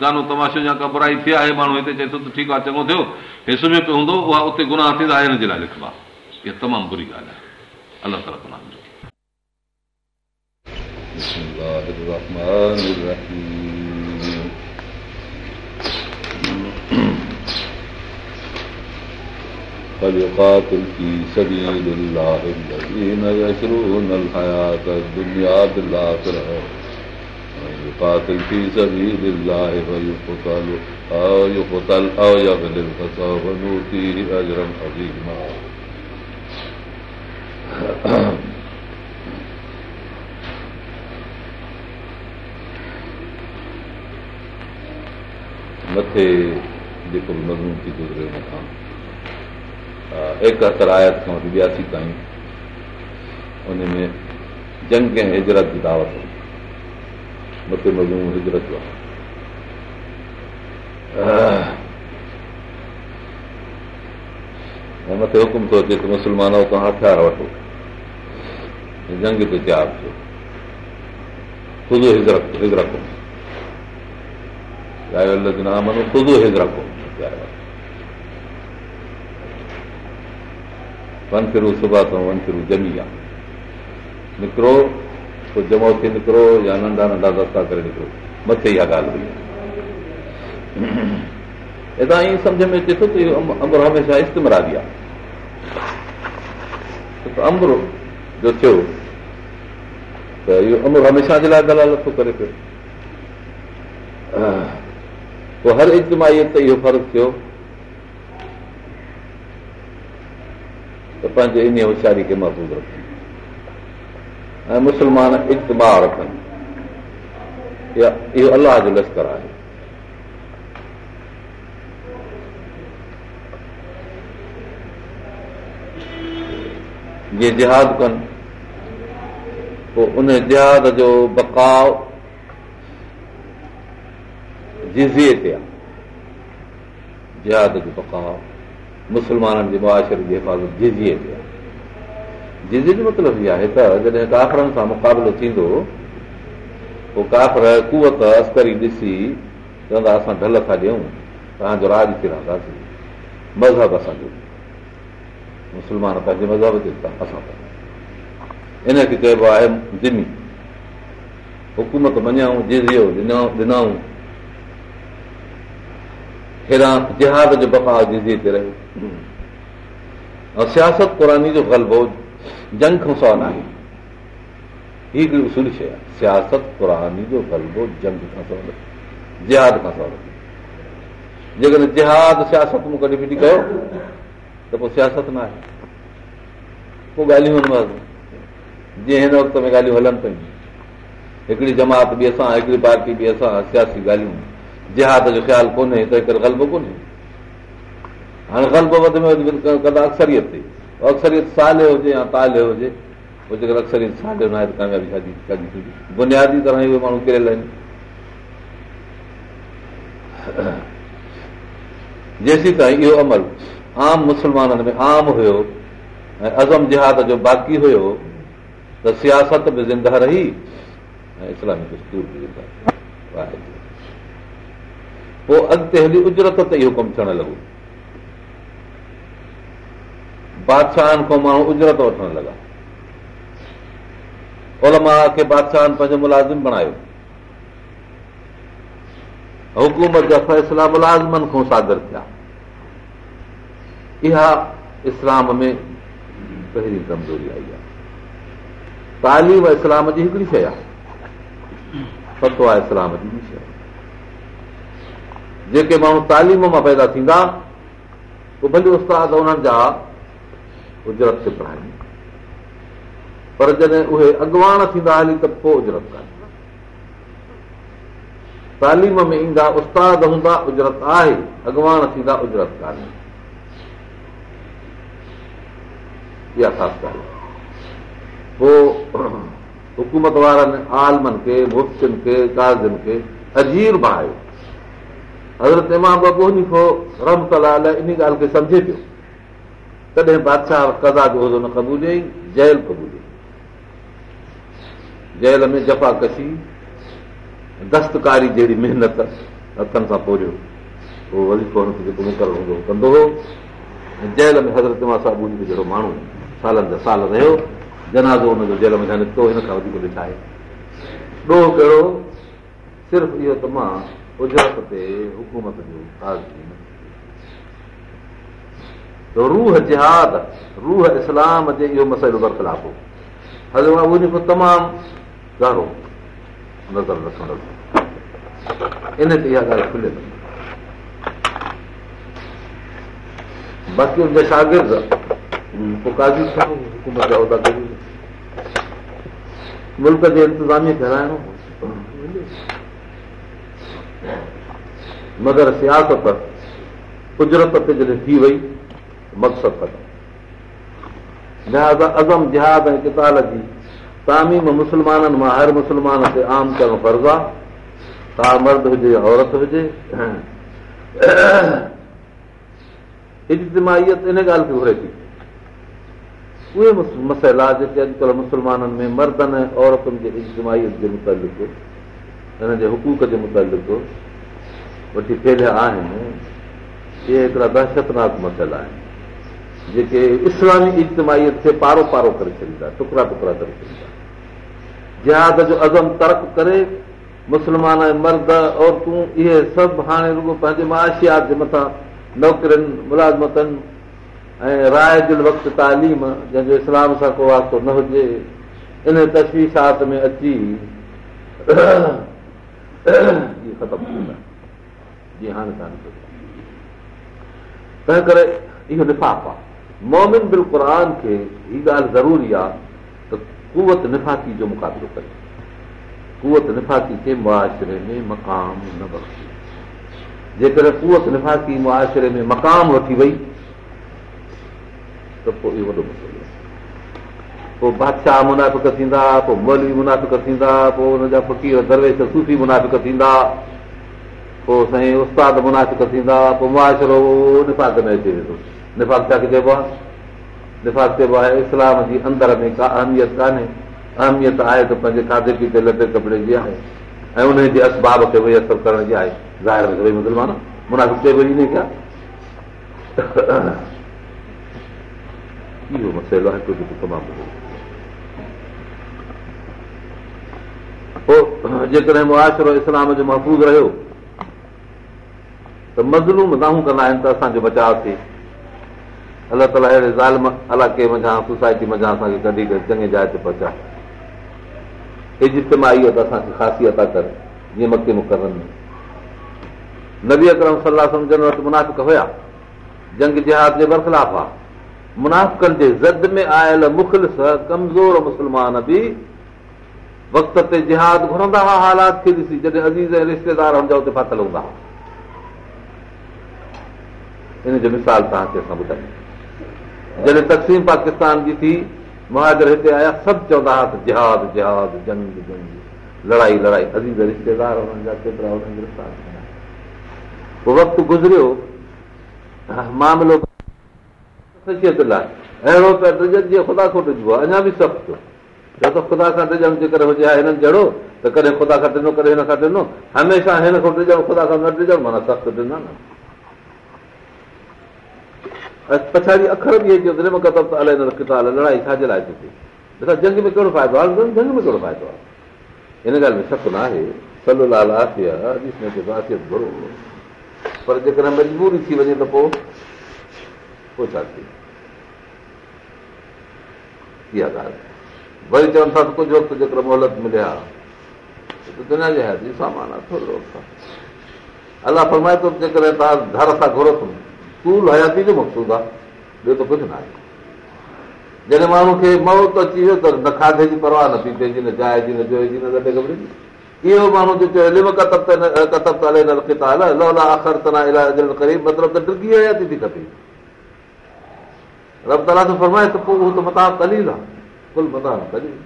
گانو تماشو يا ڪا برائي ٿي آهي ماڻهو هتي چئي ٿو ته ٺيڪ آهي چڱو ٿيو. هي سمهيو پيو هوندو اها اتي گناهه ٿيندا هن جي لاءِ لکبا. اها تمام بري ڳالهه آهي. الله تالا گناهه فليقاتل في سبيل الله الذين يشرون الحياة الدنيا بالآخرة ويقاتل في سبيل الله فيقتل أو يقتل أو يغلب فسوف نؤتيه أجرا عظيما मथे जेको बि मज़मून थी गुज़रे हुन खां ايڪهتر آيت کان وٺي ٻياسي تائين ان ۾ جنگ ۽ هجرت جي دعوت مٿي مضمون هجرت جو ۽ مٿي حڪم ٿو اچي ته مسلمان توهان هٿيار وٺو. جنگ تي تيار ٿيو. خود هجرت هجرت خود ون فرو صبح تان ون فرو ڄمي آهي نڪرو پوءِ جمو ٿي نڪرو يا ننڍا ننڍا دستا ڪري نڪرو مٿي اها ڳالهه هئي هتان ائين سمجهه ۾ اچي ٿو ته اهو انب هميشه استيمرادي آهي انب جو ٿيو ته اهو امر هميشه جي لاءِ دلال ٿو ڪري پيو پوءِ هر اجتماهيت تي اهو فرق ٿيو پنهنجي ان هوشياري کي محفوظ رکن ۽ مسلمان اجتما رکن اهو الله جو لشڪر آهي جيئن جهاد ڪن پوءِ ان جهاد جو بڪاو جزيءَ تي آهي جهاد جو بڪاو مسلمانن جي جي حفاظت جزيءَ تي آهي جزي جو مطلب اها آهي ته جڏهن ڪافرن سان مقابلو ٿيندو پوءِ ڪافر ڪوت عسڪري ڏسي چوندا اسان ڍل ٿا ڏيون توهان جو راج ٿي رهنداسين مذهب اسان جو مسلمان پنهنجي مذهب تي اسان ان کي چئبو آهي زمي. حڪومت مڃون جزيو ڏنئون هيڏان جهاد جو جزي تي رهيو ۽ سياست قراني جو غلبو جنگ کان سواءِ نه آهي هي هڪڙي اصولي شيءِ آهي سياست جو غلبو جنگ کان سواءِ جهاد کان سواءِ جيڪڏهن جهاد سياست مون ڪڍي ڦٽي ڪيو ته پوءِ سياست نه آهي پوءِ ڳالهيون جيئن هن وقت ۾ ڳالهيون هلن پيون هڪڙي جماعت به اسان هڪڙي پارٽي به اسان سياسي ڳالهيون جهاد جو خيال ڪونهي ته هڪ غلبو ڪونهي هاڻي غلبو وڌ ۾ وڌ ڪندا اڪثريت تي اڪثريت سال هجي يا تال هجي جيڪر اڪثر ساڍي نه آهي ته ڪاميابي شادي شادي ٿيندي بنيادي طرح اهي ماڻهو ڪريل آهن جيسين تائين اهو عمل عام مسلمانن ۾ عام هيو ۽ عزم جهاد جو باقي هيو ته سياست به زنده رهي ۽ اسلامي دستور به زنده پوءِ اڳتي هلي اجرت تي اهو ڪم ٿيڻ لڳو. بادشاهن کان ماڻهو اجرت وٺڻ لڳا. اولما کي بادشاهن پنهنجو ملازم بڻايو. حڪومت جا فيصلا ملازمن کان ساگر ٿيا. اها اسلام ۾ پهرين ڪمزوري آئي آهي. تعليم اسلام جي هڪڙي شيءِ آهي. آهي اسلام جي شيءِ جيڪي ماڻهو تعليم مان پيدا ٿيندا پوءِ ڀلي استاد انهن جا اجرت تي پڙهائن پر جڏهن اهي اڳواڻ ٿيندا هلي ته پوءِ اجرت ڪانهي. تعليم ۾ ايندا استاد هوندا اجرت آهي اڳواڻ ٿيندا اجرت ڪانهي. اها خاص ڳالهه پوءِ حڪومت وارن عالمن کي مفتين کي ڪازين کي اجير بڻايو حضرت امام بابو کو رمت لال ان ڳالهه کي سمجهي پيو تڏهن بادشاهه ڪزا جو عهدو نه قبوليئي جيل قبول جيل ۾ جفا ڪشي دستڪاري جهڙي محنت هٿن سان پوريو اهو وظيفو هن کي جيڪو مقرر هوندو ڪندو هو جيل ۾ حضرت امام صاحب جهڙو ماڻهو سالن جا سال رهيو جنازو هن جو جيل ۾ نڪتو هن کان وڌيڪ ڏٺا آهي ڏوهه ڪهڙو صرف اهو ته مان اجرت تي حڪومت جو روهه جهاد روهه اسلام جي اهو مسئلو برخلاف هو هزار ان کان تمام ڳاڙهو نظر رکندو ان تي اها ڳالهه کلي باقي شاگرد جا اهدا ڪيون ملڪ جي انتظاميا کي هلائڻو مگر سياست اجرت تي جڏهن ٿي وئي مقصد جهاد ۽ ڪتال جي تاميم مسلمانن مان هر مسلمان تي عام ڪرڻ فرض آهي ڪا مرد هجي عورت هجي اجتماهيت ان ڳالهه کي گهري ٿي اهي مسئلا جيڪي اڄڪلهه مسلمانن ۾ مردن ۽ عورتن جي اجتماهيت جي متالق هن جي هڪوڪ جي متالق وٺي فيليا آهن؟ اهي هڪڙا دهشتناڪ مسئلا آهن. جيڪي اسلامي اجتماهيت کي پارو پارو ڪري ڇڏيندا ٽڪڙا ٽڪڙا ڪري ڇڏيندا. جهاد جو عزم ترڪ ڪري مسلمان ۽ مرد عورتون اهي سڀ هاڻي رڳو پنهنجي ماشيات جي مٿان نوڪرين ملازمتن ۽ راءِ دل وقت تعليم جنهن جو اسلام سان ڪو واستو نه هجي ان تشويشات ۾ اچي ختم ٿيندا جيئن هاڻي ڪانه تنهن ڪري اهو نفاق آهي مومن بل قر کي هيءَ ڳالهه ضروري آهي ته ڪوت نفاقي جو مقابلو ڪري ڪوت نفاقي کي معاشري ۾ مقام نه بخشي جيڪڏهن ڪوت نفاقي معاشري ۾ مقام وٺي وئي ته پوءِ اهو وڏو مسئلو پوءِ بادشاهه منافڪ ٿيندا پوءِ مولوي منافڪ ٿيندا پوءِ هن جا فقير درويش صوفي منافڪ ٿيندا پوءِ سائين استاد منافڪ ٿيندا پوءِ معاشرو نفاق ۾ اچي ويندو نفاق ڇا چئبو آهي نفاق چئبو آهي اسلام جي اندر ۾ ڪا اهميت ڪانهي اهميت آهي ته پنهنجي کاڌي پيتي لٽي ڪپڙي جي آهي ۽ ان جي اسباب کي ڀئي اثر ڪرڻ جي آهي ظاهر ۾ ڀئي مسلمان منافڪ چئبو ئي نه ڪيا اهو مسئلو آهي هڪڙو جيڪو تمام پوءِ جيڪڏهن معاشرو اسلام جو محفوظ رهيو ته مظلوم داهون ڪندا آهن ته اسان جو بچاءُ ٿئي. الله تالا اهڙي ظالم علائقي مڃان سوسائٽي مڃان اسان کي ڪڍي ڪري چڱي جاءِ تي پهچائي. اجتماهيت اسان کي خاصيت ٿا ڪري جيئن مڪي مقرن ۾. نبي اڪرم صلاح سمجهن وٽ منافڪ هئا. جنگ جهاد جي برخلاف آهي منافڪن جي زد ۾ آيل مخلص ڪمزور مسلمان به وقت تي جهاد گهرندا هئا حالات کي ڏسي جڏهن عزيز ۽ رشتيدار هن جا هتي ڦاٿل هوندا هئا ان جو مثال توهان کي اسان ٻڌايون. جڏهن تقسيم پاڪستان جي ٿي مهاجر هتي آيا سڀ چوندا هئا ته جهاد جهاد جنگ جنگ. لڙائي لڙائي. عزيز رشتيدار هنن جا ڪيترا هنن گرفتار ٿيا. پوءِ وقت گذريو معاملو لاءِ. اهڙو ته ڊرجن جيئن خدا کان ڏجبو آهي اڃا به سخت ته خدا هجي ها هنن جهڙو ته ڪڏهن خدا کان ڏنو ڪڏهن هن کان ڏنو هميشه هن کان ڏجڻ خدا کان نه ڏجڻ معنيٰ سخت ڏنا نه پڇاڙي اکر به ڪتاب لڙائي ڇا جي لاءِ ٿي ٿئي جنگ ۾ ڪهڙو فائدو آهي؟ جنگ ۾ ڪهڙو فائدو آهي؟ هن ڳالهه ۾ شڪ نه آهي سلو لال گهرو پر جيڪڏهن مجبوري ٿي وڃي ته پوءِ پوءِ ڇا ٿي؟ اها ڳالهه. وري چون ٿا ته ڪجهه وقت جيڪڏهن موهلت ملي ها دنيا جي حياتي سامان آهي ٿورو الله فرمائي ٿو جيڪڏهن توهان گهر سان گهرو ٿا تول حياتي جو مقسود آهي ٻيو ته ڪجهه نه آهي جڏهن ماڻهو کي موت اچي ويو ته نه کاڌي جي پرواهه نه پيتي جي نه جاءِ جي نه جوئي جي نه لڏي خبر اهو ماڻهو جو چيو لم ڪتب ڪتب آخر تنا الاهي قريب مطلب ته ڊرگي حياتي ٿي کپي رب تالا ته فرمائي ته پوءِ اهو ته متا ڪليل آهي ڪل متا ڪليل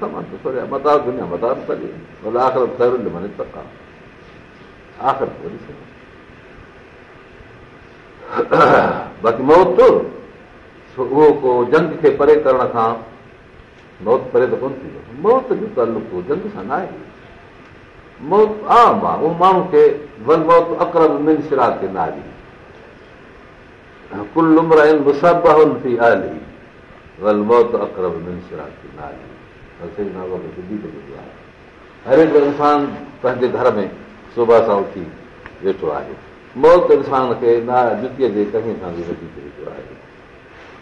سامان متا دنيا متا ڪليل آخر آهي آخر باقي موت اهو ڪو جنگ کي پري ڪرڻ کان موت پري ته ڪونه ٿيندو موت جو تعلق جنگ سان نه آهي موت عام آهي اهو ماڻهو کي ون موت اڪرب من سرا تي نه آهي ڪل عمر ٿي آلي ول موت اڪرب من سرا تي نه آهي هر هڪ انسان پنهنجي گهر ۾ صبح سان اٿي ويٺو آهي موت انسان کي نه جتيءَ جي ڪهين سان به وڌيڪ آهي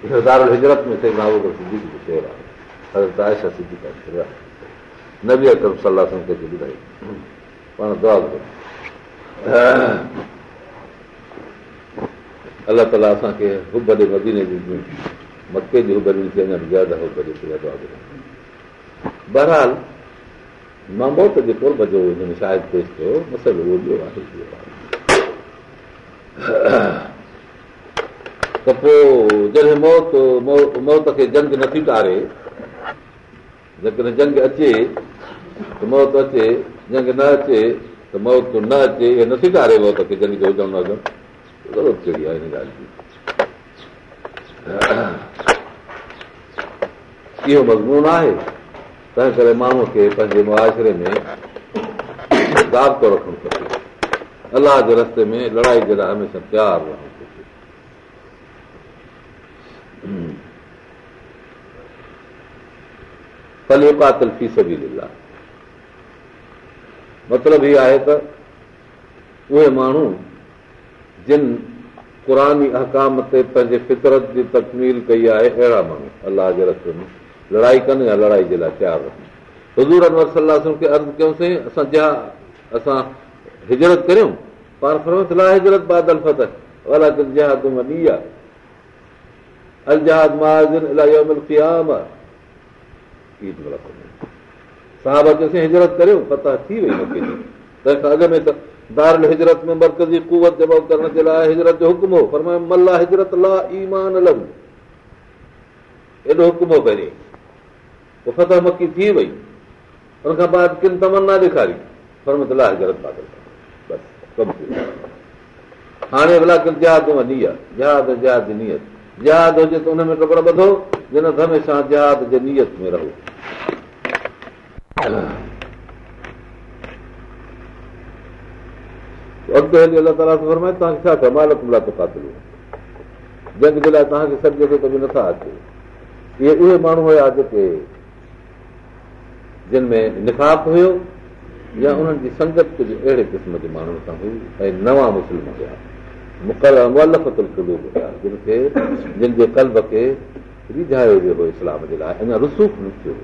۾ مڪي جي بهرحال مان موت جي ڪرب جو شايد پيش ڪيو ته پوءِ جڏهن موت موت کي جنگ نٿي ٽاري جيڪڏهن جنگ اچي ته موت اچي جنگ نه اچي ته موت نه اچي اها نٿي ٽاري موت کي جنگ هجڻ نه ضرورت ڪهڙي آهي هن ڳالهه جي. اهو مضمون آهي. تنهن ڪري ماڻهوءَ کي پنهنجي معاشري ۾ ضابطو رکڻ کپي الله جي رستي ۾ لڙائي جي لاءِ هميشه تيار ڏيندا مطلب اهو آهي ته اهي ماڻهو جن قراني اهڪام تي پنهنجي فطرت جي تڪميل ڪئي آهي اهڙا ماڻهو الله جي رستي ۾ لڙائي ڪن يا لڙائي جي لاءِ تيار رهن حضور انور صلاح کي عرض ڪيوسين اسان جا اسان هجرت ڪريون پاڻ فرمت لا هجرت بادل فتح صاحب چيوسين هجرت ڪريو فتح ٿي وئي جي تنهن کان اڳ ۾ ته دارل هجرت ۾ مرڪزي ڪوت جمع ڪرڻ جي لاءِ هجرت جو حڪم هو فرمائي ملا هجرت لا ايمان لهو ايڏو حڪم هو پهرين پوءِ فتح مڪي ٿي وئي هن بعد ڪن تمنا ڏيکاري فرمت لا هجرت بادل هاڻي ڀلا جهاد وڃي آهي. جهاد جهاد جي نيت. جهاد هجي ته هن ۾ ڪپڙا ٻڌو جن هميشه جهاد جي نيت ۾ رهو. اڳتي هلي الله تالا فرمائي توهان کي ڇا ڪيو؟ مالڪ ملا ڪاتلو جنگ جي لاءِ توهان کي سڀ جيڪو ڪڀي نٿا اچي. اهي اهي ماڻهو هئا جيڪي جن ۾ نفاڪ هيو يا انهن جي سنگت ڪجهه اهڙي قسم جي ماڻهن سان هئي ۽ نوان مسلم هئا هئا جن کي جن جي ڪلب کي رجهايو ويو هو اسلام جي لاءِ اڃا رسوک نه ٿيو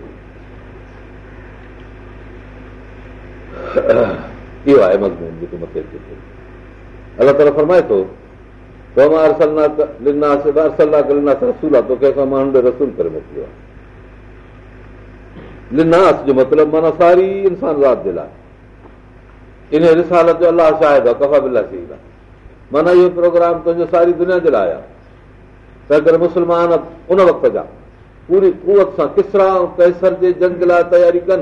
اهو آهي مضمون جيڪو مٿي اچي ٿو الله تالا فرمائي ٿو توکي ماڻهن رسول ڪري موڪليو آهي لناس جو مطلب معنيٰ ساري انسان ذات جي لاءِ ان رسالت جو الله شايد آهي ڪفا بلا شهيد آهي معنيٰ اهو پروگرام تنهنجو ساري دنيا جي لاءِ آهي. تنهن ڪري مسلمان ان وقت جا پوري ڪوت سان ڪسرا ۽ ڪيسر جي جنگ لاءِ تياري ڪن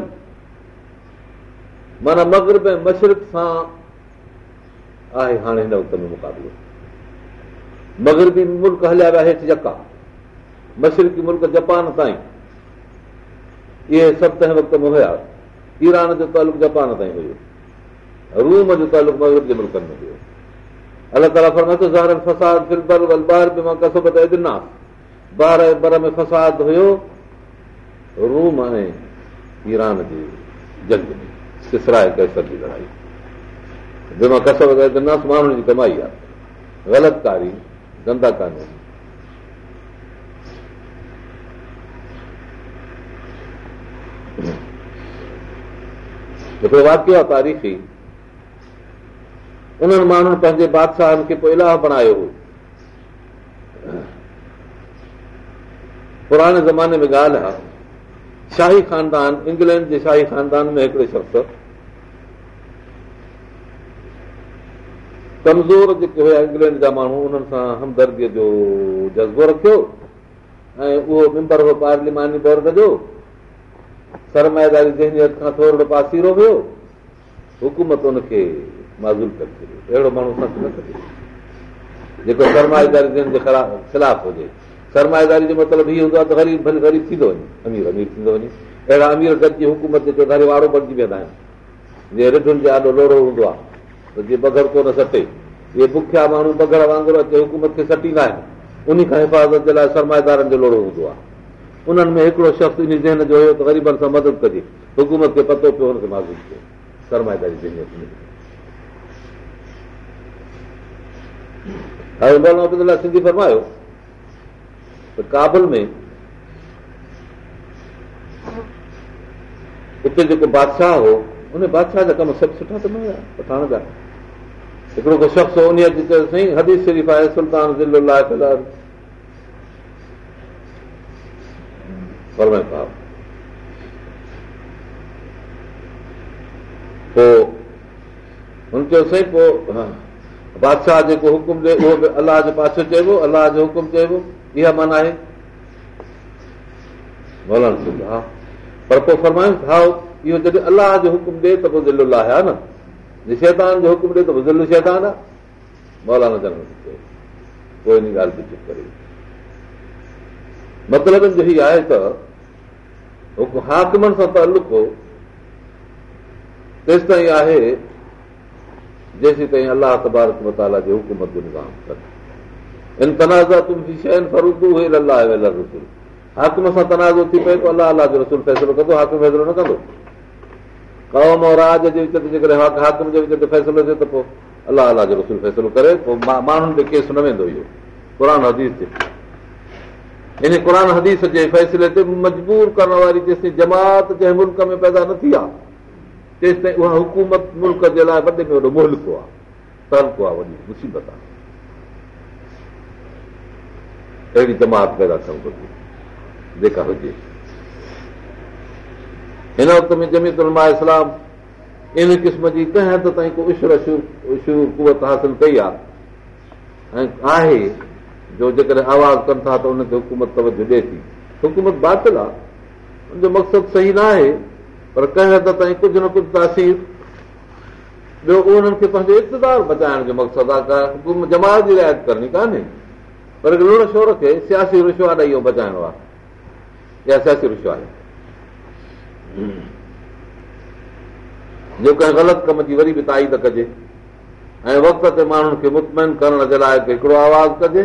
معنيٰ مگرب ۽ مشرڪ سان آهي هاڻي هن وقت ۾ مقابلو. مگربي ملڪ هليا ويا هيٺ يڪا مشرڪي ملڪ جاپان تائين. اهي سڀ تنهن وقت ۾ هئا. ايران جو تعلق جاپان تائين هيو روم جو تعلق مگرب جي ملڪن ۾ هيو الله تالا فرماتو زار فساد فلبر ول ٻار به مان ڪسبت ڏناس ٻار بر ۾ فساد هيو روم ۽ ايران جي جنگ ۾ سسرائي ڪيسر جي لڙائي جنهن مان ڪسب ڏناس ماڻهن جي ڪمائي آهي غلط ڪاري ڌنڌا ڪانهي هڪڙو واڪيو آهي تاريخي انهن ماڻهن پنهنجي بادشاهن کي پوءِ الاهه بڻايو هو پراڻي زماني ۾ ڳالهه آهي شاهي خاندان انگلينڊ جي شاهي خاندان ۾ هڪڙي شخص ڪمزور جيڪي هئا انگلينڊ جا ماڻهو انهن سان همدرديءَ جو جذبو رکيو ۽ اهو ميمبر هو پارلماني دور جو سرمائيداري ذهنيت کان ٿورو پاسيرو هيو حڪومت هن کي مازول ڪري ڇڏيو اهڙو ماڻهو سچ نه ڪري جيڪو سرمائيداري جي خلاف هجي سرمائيداري جو مطلب هيءَ هوندو آهي ته غريب ڀلي غريب ٿيندو وڃي امير امير ٿيندو وڃي اهڙا امير گڏجي حڪومت جي چوڌاري وارو بڻجي ويندا آهن جيئن رڍن جو ڏاڍو لوڙو هوندو آهي ته جيئن بگر ڪونه سٽي اهي بکيا ماڻهو بگر وانگر اچي حڪومت کي سٽيندا آهن ان کان حفاظت جي لاءِ سرمائيدارن جو لوڙو هوندو آهي انهن ۾ هڪڙو شخص ان ذهن جو هيو ته غريبن سان مدد ڪجي حڪومت کي پتو پيو هن کي معذور ذهنيت سنڌي فرمايو ته ڪابل ۾ اتي جيڪو بادشاهه هو ان بادشاهه جا ڪم سڀ سٺا ته نه هئا پٺاڻ جا هڪڙو ڪو شخص هو ان سائين حديث شريف آهي سلطان پوءِ هن چيو سائين پوءِ بادشاهه جيڪو حڪم ڏي اهو به الله جي پاسي چئبو الله جو حڪم چئبو. اها معنيٰ آهي؟ ها. پر پوءِ فرمايون ها اهو جڏهن الله جو حڪم ڏي ته پوءِ دل آهي نه؟ جي شيطان جو حڪم ڏي ته پوءِ دل شيطان آهي مولانا چيو. پوءِ ان ڳالهه تي چپ ڪري. مطلب جو هيءَ آهي ته حاڪمن سان تعلق هو. تيس تائين آهي جيس تائين الله تبارڪ متالا جي حڪومت جو نظام ڪري ان تنازا تم رسول. حاڪم سان تنازو ٿي پئي ٿو الله الله جو رسول فيصلو ڪندو حاڪم فيصلو نه ڪندو. قوم اور راج جي وچ تي جيڪڏهن حاڪم جي وچ تي فيصلو ٿئي ته پوءِ الله الله جو رسول فيصلو ڪري پوءِ ماڻهن کي ڪيس نه ويندو اهو. قر حديث تي ان قر حديث جي فيصلي تي مجبور ڪرڻ واري جيستائين جماعت جنهن ملڪ ۾ پيدا نه ٿي آهي تيس تائين اها حڪومت ملڪ جي لاءِ وڏي ۾ وڏو ملڪ آهي ترڪ آهي وڏي مصيبت آهي اهڙي جماعت پيدا گهرجي جيڪا هجي هن وقت ۾ جميت اسلام ان قسم جي ڪنهن حد تائين ڪوت حاصل ڪئي آهي ۽ آهي جو جيڪڏهن آواز ڪن ٿا ته هن کي حڪومت توجو ڏئي ٿي حڪومت باطل آهي هن جو مقصد صحيح نه آهي پر ڪنهن حد تائين ڪجهه نه ڪجهه تاثير. ٻيو انهن کي پنهنجو اقتدار بچائڻ جو مقصد آهي جماعت جي رعايت ڪرڻي ڪانهي. پر لوڻ شور کي سياسي رشوا ڏيئي اهو بچائڻو آهي. اها سياسي رشوا آهي. جو ڪنهن غلط ڪم جي وري به تائيد ڪجي ۽ وقت تي ماڻهن کي متمن ڪرڻ جي لاءِ هڪڙو آواز ڪجي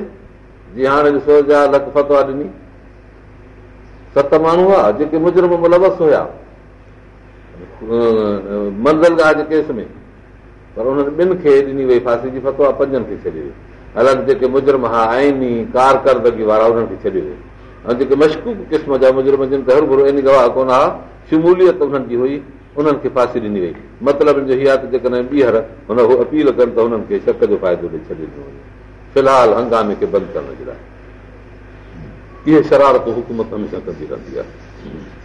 جيئن هاڻي ڏسو جا لک فتوا ڏني. ست ماڻهو هئا جيڪي مجرم ملوث هئا منزل گاهه جي ڪيس ۾؟ پر انهن ٻن کي ڏني وئي فانسي جي فتوا پنجن کي ڇڏي وئي الڳ جيڪي مجرم ها آئني ڪارڪردگي وارا انهن کي ڇڏي وئي ۽ جيڪي مشڪوڪ قسم جا مجرم جن تي ڪونه ها شموليت انهن جي هئي انهن کي فانسي ڏني وئي. مطلب اها جيڪڏهن ٻيهر هن اپيل ڪن ته هنن کي شڪ جو فائدو في الحال هنگامي کي بند ڪرڻ جي لاءِ. اهي شرارت حڪومت هميشه ڪندي رهندي آهي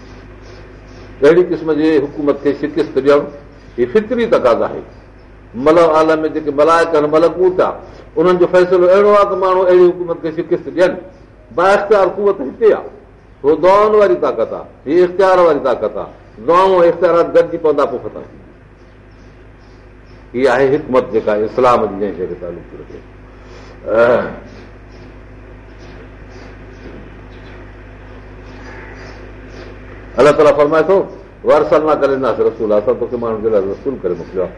اهڙي قسم جي حڪومت کي شڪست ڏيڻ هيءَ فطري تڪاز آهي. مهل عالم ۾ جيڪي ملايڪ آهن ملڪوت آهي انهن جو فيصلو اهڙو آهي ته ماڻهو اهڙي حڪومت کي شڪست ڏين. باختيار ڪوت هتي آهي اهو دئان واري طاقت آهي هيءَ اختيار واري طاقت آهي دعائون اختيارات گڏجي پوندا هيءَ آهي حڪمت جيڪا اسلام جي جنهن شيءِ کي تعلق ٿي رکي الله تالا فرمائي ٿو ورسل نه ڪري ڏينداسين رسول اسان توکي ماڻهن جي لاءِ رسول ڪري موڪليو آهي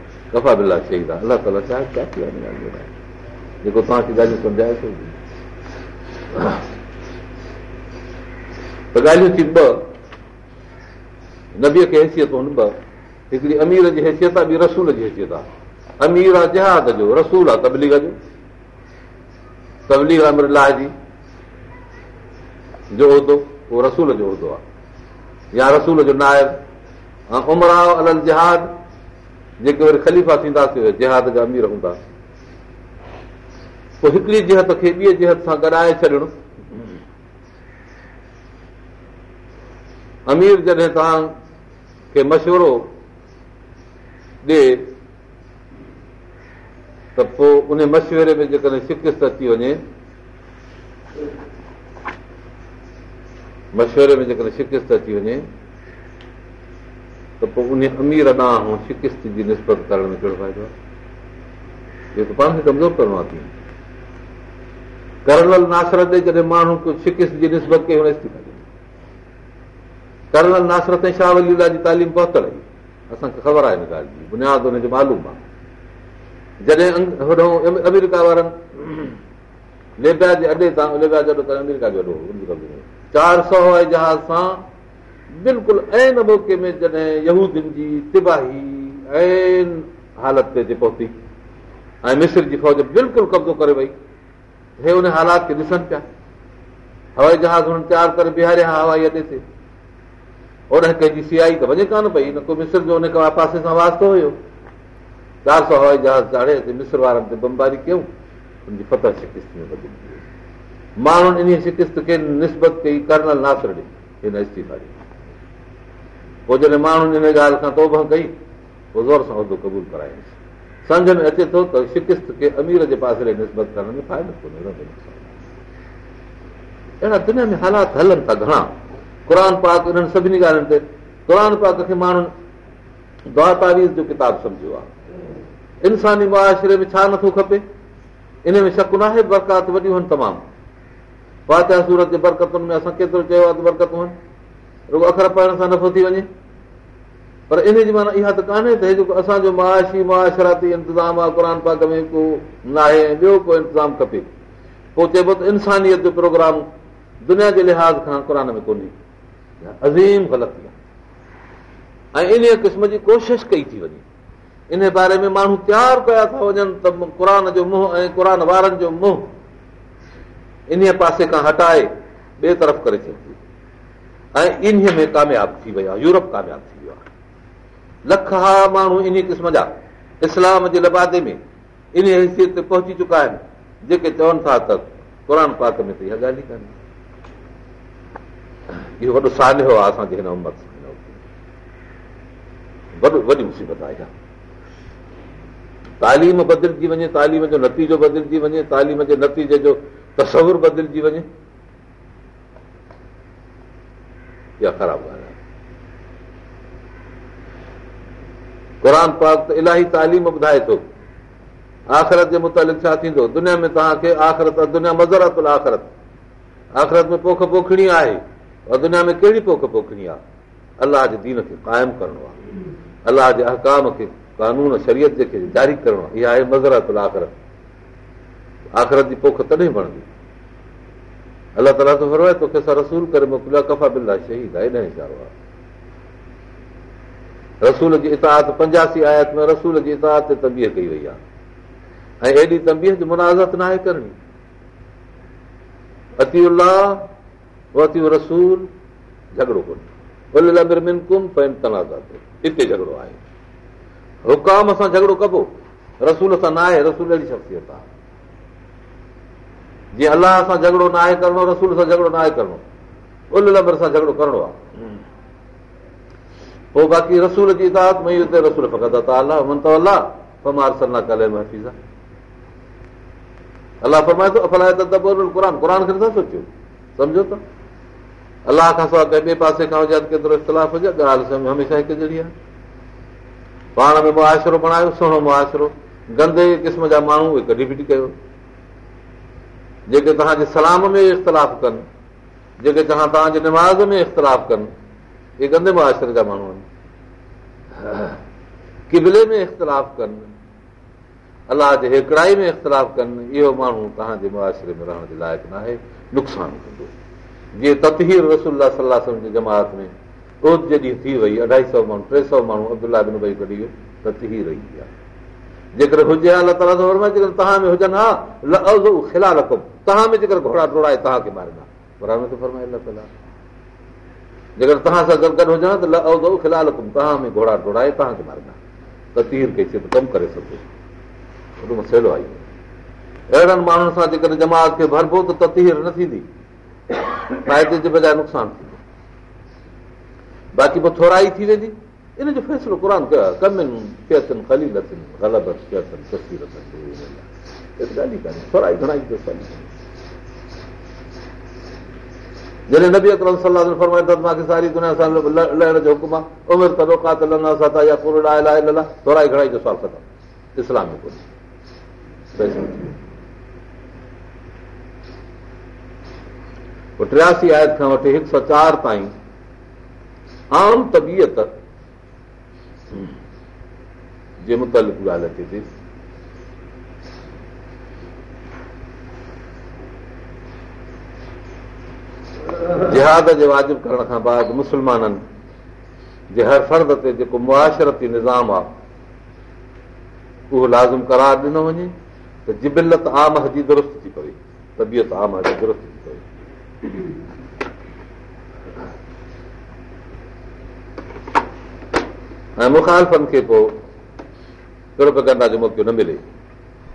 آهي جيڪو توهان کي ڳالهيون سمجهائي ٿو ته ڳالهيون ٿي ٻه نبيءَ کي حيثيت هن ٻه هڪڙي امير جي حيثيت آهي ٻي رسول جي حيثيت آهي امير آهي جهاد جو رسول آهي تبليگ جو تبليگ امر لاهه جي جو عهدو اهو رسول جو عهدو آهي يا رسول جو نايب ۽ امرا ال جهاد جيڪي وري خليفا ٿينداسين جهاد جا امير هوندا پوءِ هڪڙي جهت کي ٻئي جهت سان گڏائي ڇڏڻ امير جڏهن توهان کي مشورو ڏي ته پوءِ ان مشوري ۾ جيڪڏهن شڪست اچي وڃي مشوري ۾ جيڪڏهن شڪست اچي وڃي ته پوءِ ان امير ڏانهن شڪست جي نسبت ڪرڻ ۾ ڪهڙو فائدو آهي جيڪو پاڻ کي ڪمزور ڪرڻو آهي ڪرنل ڪجهه شڪست جي نسبت ڪئي هن ٿي ڪرنل ناسرت ۽ شاهه ولي جي تعليم پهتل آئي اسان کي خبر آهي هن ڳالهه جي بنياد هن جو معلوم آهي جڏهن آمريڪا وارن ليبيا جي اڏي تان ليبيا جو اڏو آمريڪا جو اڏو چار سؤ هوائي جهاز سان. بلڪل ۽ موقعي ۾ جڏهن يهودين جي تباهي ۽ حالت تي اچي پهتي. ۽ مسر جي فوج بلڪل قبضو ڪري وئي. هي ان حالات کي ڏسن پيا. هوائي جهاز هنن تيار ڪري بيهاريا هوائي اڏي تي. اوڏي ڪنهن جي سيائي ته وڃي ڪانه پئي. نه ڪو مسر جو ان پاسي سان واستو هيو. چار سؤ هوائي جهاز چاڙهي مسر وارن تي بمباري ڪيون. هن جي فتح شڪست ۾ بدلي ماڻهن ان شڪست کي نسبت ڪئي ڪرنل ناصر ڏي هن استعيفا ڏي. پوءِ جڏهن ماڻهن ان ڳالهه کان توب ڪئي پوءِ زور سان عهدو قبول ڪرايوس سمجهه ۾ اچي ٿو ته شڪست کي امير جي پاسي نسبت ڪرڻ ۾ فائدو ڪونهي اهڙا دنيا ۾ حالات هلن ٿا گهڻا. قر پاڪ انهن سڀني ڳالهين تي قر پاڪ کي ماڻهن دعا جو ڪتاب سمجهيو آهي. انساني معاشري ۾ ڇا نٿو کپي؟ ان ۾ شڪ نه آهي برڪات وڏيون آهن تمام فاتها سورت جي برڪتن ۾ اسان ڪيترو چيو آهي ته برڪتون آهن رڳو اکر پڙهڻ سان نفعو ٿي وڃي. پر ان جي معنيٰ اها ته ڪانهي ته جيڪو اسان جو معاشي مئاشراتي انتظام آهي قر پاڪ ۾ ڪو نه آهي ٻيو ڪو انتظام کپي. پوءِ چئبو ته انسانيت جو پروگرام دنيا جي لحاظ کان قر ۾ ڪونهي. عظيم غلطي آهي ۽ ان قسم جي ڪوشش ڪئي ٿي وڃي. ان باري ۾ ماڻهو تيار ڪيا ٿا وڃن ته قر جو منهن ۽ قر وارن جو منهن ان پاسي کان هٽائي ٻئي طرف ڪري ڇڏجي ۽ ان ۾ ڪامياب ٿي ويو يورپ ڪامياب ٿي ويو آهي. لک ها ماڻهو ان قسم جا اسلام جي لبادي ۾ ان حيثيت تي پهچي چڪا آهن جيڪي چون ٿا ته قر پاڪ ۾ ته اها ڳالهه ئي ڪانهي. اهو وڏو ساليو آهي اسان جي هن امت وڏو وڏي مصيبت آهي اها. تعليم بدلجي وڃي تعليم جو نتيجو بدلجي وڃي تعليم جي نتيجي جو تصور بدلجي وڃي. اها خراب ڳالهه آهي. قر پاڪ ته الاهي تعليم ٻڌائي ٿو. آخرت جي متالق ڇا ٿيندو؟ دنيا ۾ مزرت آخرت آخرت. ۾ پوک پوکڻي آهي اور دنيا ۾ ڪهڙي پوک پوکڻي آهي؟ الله جي دين کي قائم ڪرڻو آهي. الله جي اهڪام کي قانون شرييت جيڪي جاري ڪرڻو آهي اها آهي مزرت آخرت آخرت جي پوک تڏهن بڻندي. الله تالا ته فرمائي توکي اسان رسول ڪري موڪليو آهي ڪفا بلا شهيد آهي هيڏا اشارو آهي رسول جي اتاد پنجاسي آيت ۾ رسول جي اتاد تي تمبيهه ڪئي وئي آهي. ۽ ايڏي تمبيهه جي منازت نه آهي ڪرڻي. اتي الا اتي رسول جهڳڙو ڪونهي. هتي جهڳڙو آهي. هڪام سان جهڳڙو ڪبو. رسول سان نه آهي رسول اهڙي شخصيت آهي جيئن الله سان جهڳڙو نه آهي ڪرڻو رسول سان جهڳڙو نه آهي ڪرڻو. ال لمبر سان جهڳڙو ڪرڻو آهي. پوءِ باقي رسول جي اتاد مئي هتي رسول فقط الله من ته الله فمار سنها ڪلي مهفيز. آهي الله فرمائي ٿو افلائي ته قر قر کي نٿا سوچيو. سمجهو ته. الله کان سواءِ ڪنهن ٻئي پاسي کان هجي ڪيترو اختلاف هجي ڳالهه هميشه هڪ جهڙي آهي. پاڻ ۾ معاشرو بڻايو سهڻو معاشرو. گندي قسم جا ماڻهو اهي ڪڍي ڦٽي ڪيو جيڪي توهان جي سلام ۾ اختلاف ڪن جيڪي توهان توهان جي نماز ۾ اختلاف ڪن اهي گندي معاشري جا ماڻهو آهن ڪبلي ۾ اختلاف ڪن الله جي هڪڙائي ۾ اختلاف ڪن اهو ماڻهو توهان جي معاشري ۾ رهڻ جي لائق نه آهي نقصان ڪندو جيئن تتهير رسول صلاح جي جماعت ۾ روز جڏهن ٿي وئي اڍائي سؤ ماڻهو ٽي سؤ ماڻهو ابدلا ڪڍي ويو تتهير رهي آهي جيڪر هجي الله تالا جيڪر توهان ۾ هجن ها کلا رکو توهان ۾ جيڪر گهوڙا ڊوڙائي توهان کي ماريندا جيڪر توهان سان گڏ گڏ هجن ته لئو کلا رکو توهان ۾ گهوڙا ڊوڙائي توهان کي ماريندا تتير ڪئي ته ڪم ڪري سگهو. مسئلو آئي. اهڙن ماڻهن سان جيڪر جماعت کي ڀربو ته تتير نه ٿيندي. فائدي جي بجاءِ نقصان ٿيندو. باقي پوءِ ٿورائي ٿي ويندي ان جو فيصلو جڏهن نبي ساري دنيا سان لهڻ جو حڪم آهي عمر ته روڪا ته لنا سان يا پورو ٿورائي گهڻا ئي جو ختم اسلام ٽياسي آيت کان وٺي هڪ سؤ چار تائين عام طبيعت جي متالق ڳالهه اچي ٿي جهاد جي واجب ڪرڻ کان بعد مسلمانن جي هر فرد تي جيڪو معاشرتي نظام آهي اهو لازم ڪرار ڏنو وڃي ته جبلت عام جي درست ٿي پوي طبيعت عام جي درست ٿي پوي ۽ مکالفن کي پوءِ پرڪار جو موقعو نه ملي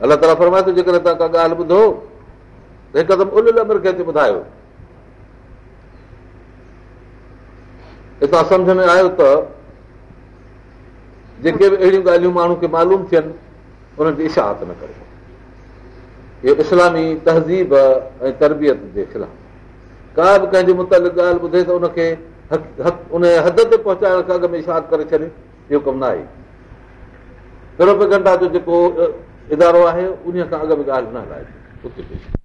الله تالا فرمائي ٿو جيڪر توهان ڪا ڳالهه ٻڌو ته هڪدم هتي سمجهه ۾ آيو ته جيڪي به اهڙيون ڳالهيون ماڻهو کي معلوم ٿين انهن کي اشاهت نه ڪري اهو اسلامي تهذيب ۽ تربيت جي خلاف ڪا به ڪنهن جي متالق ڳالهه ٻڌي ته ان کي ان حد تي پهچائڻ کان اڳ ۾ اشاد ڪري ڇڏي اهو ڪم نه آهي گهنٽا جو جيڪو ادارو آهي ان کان اڳ ۾ ڳالهه نه هلائي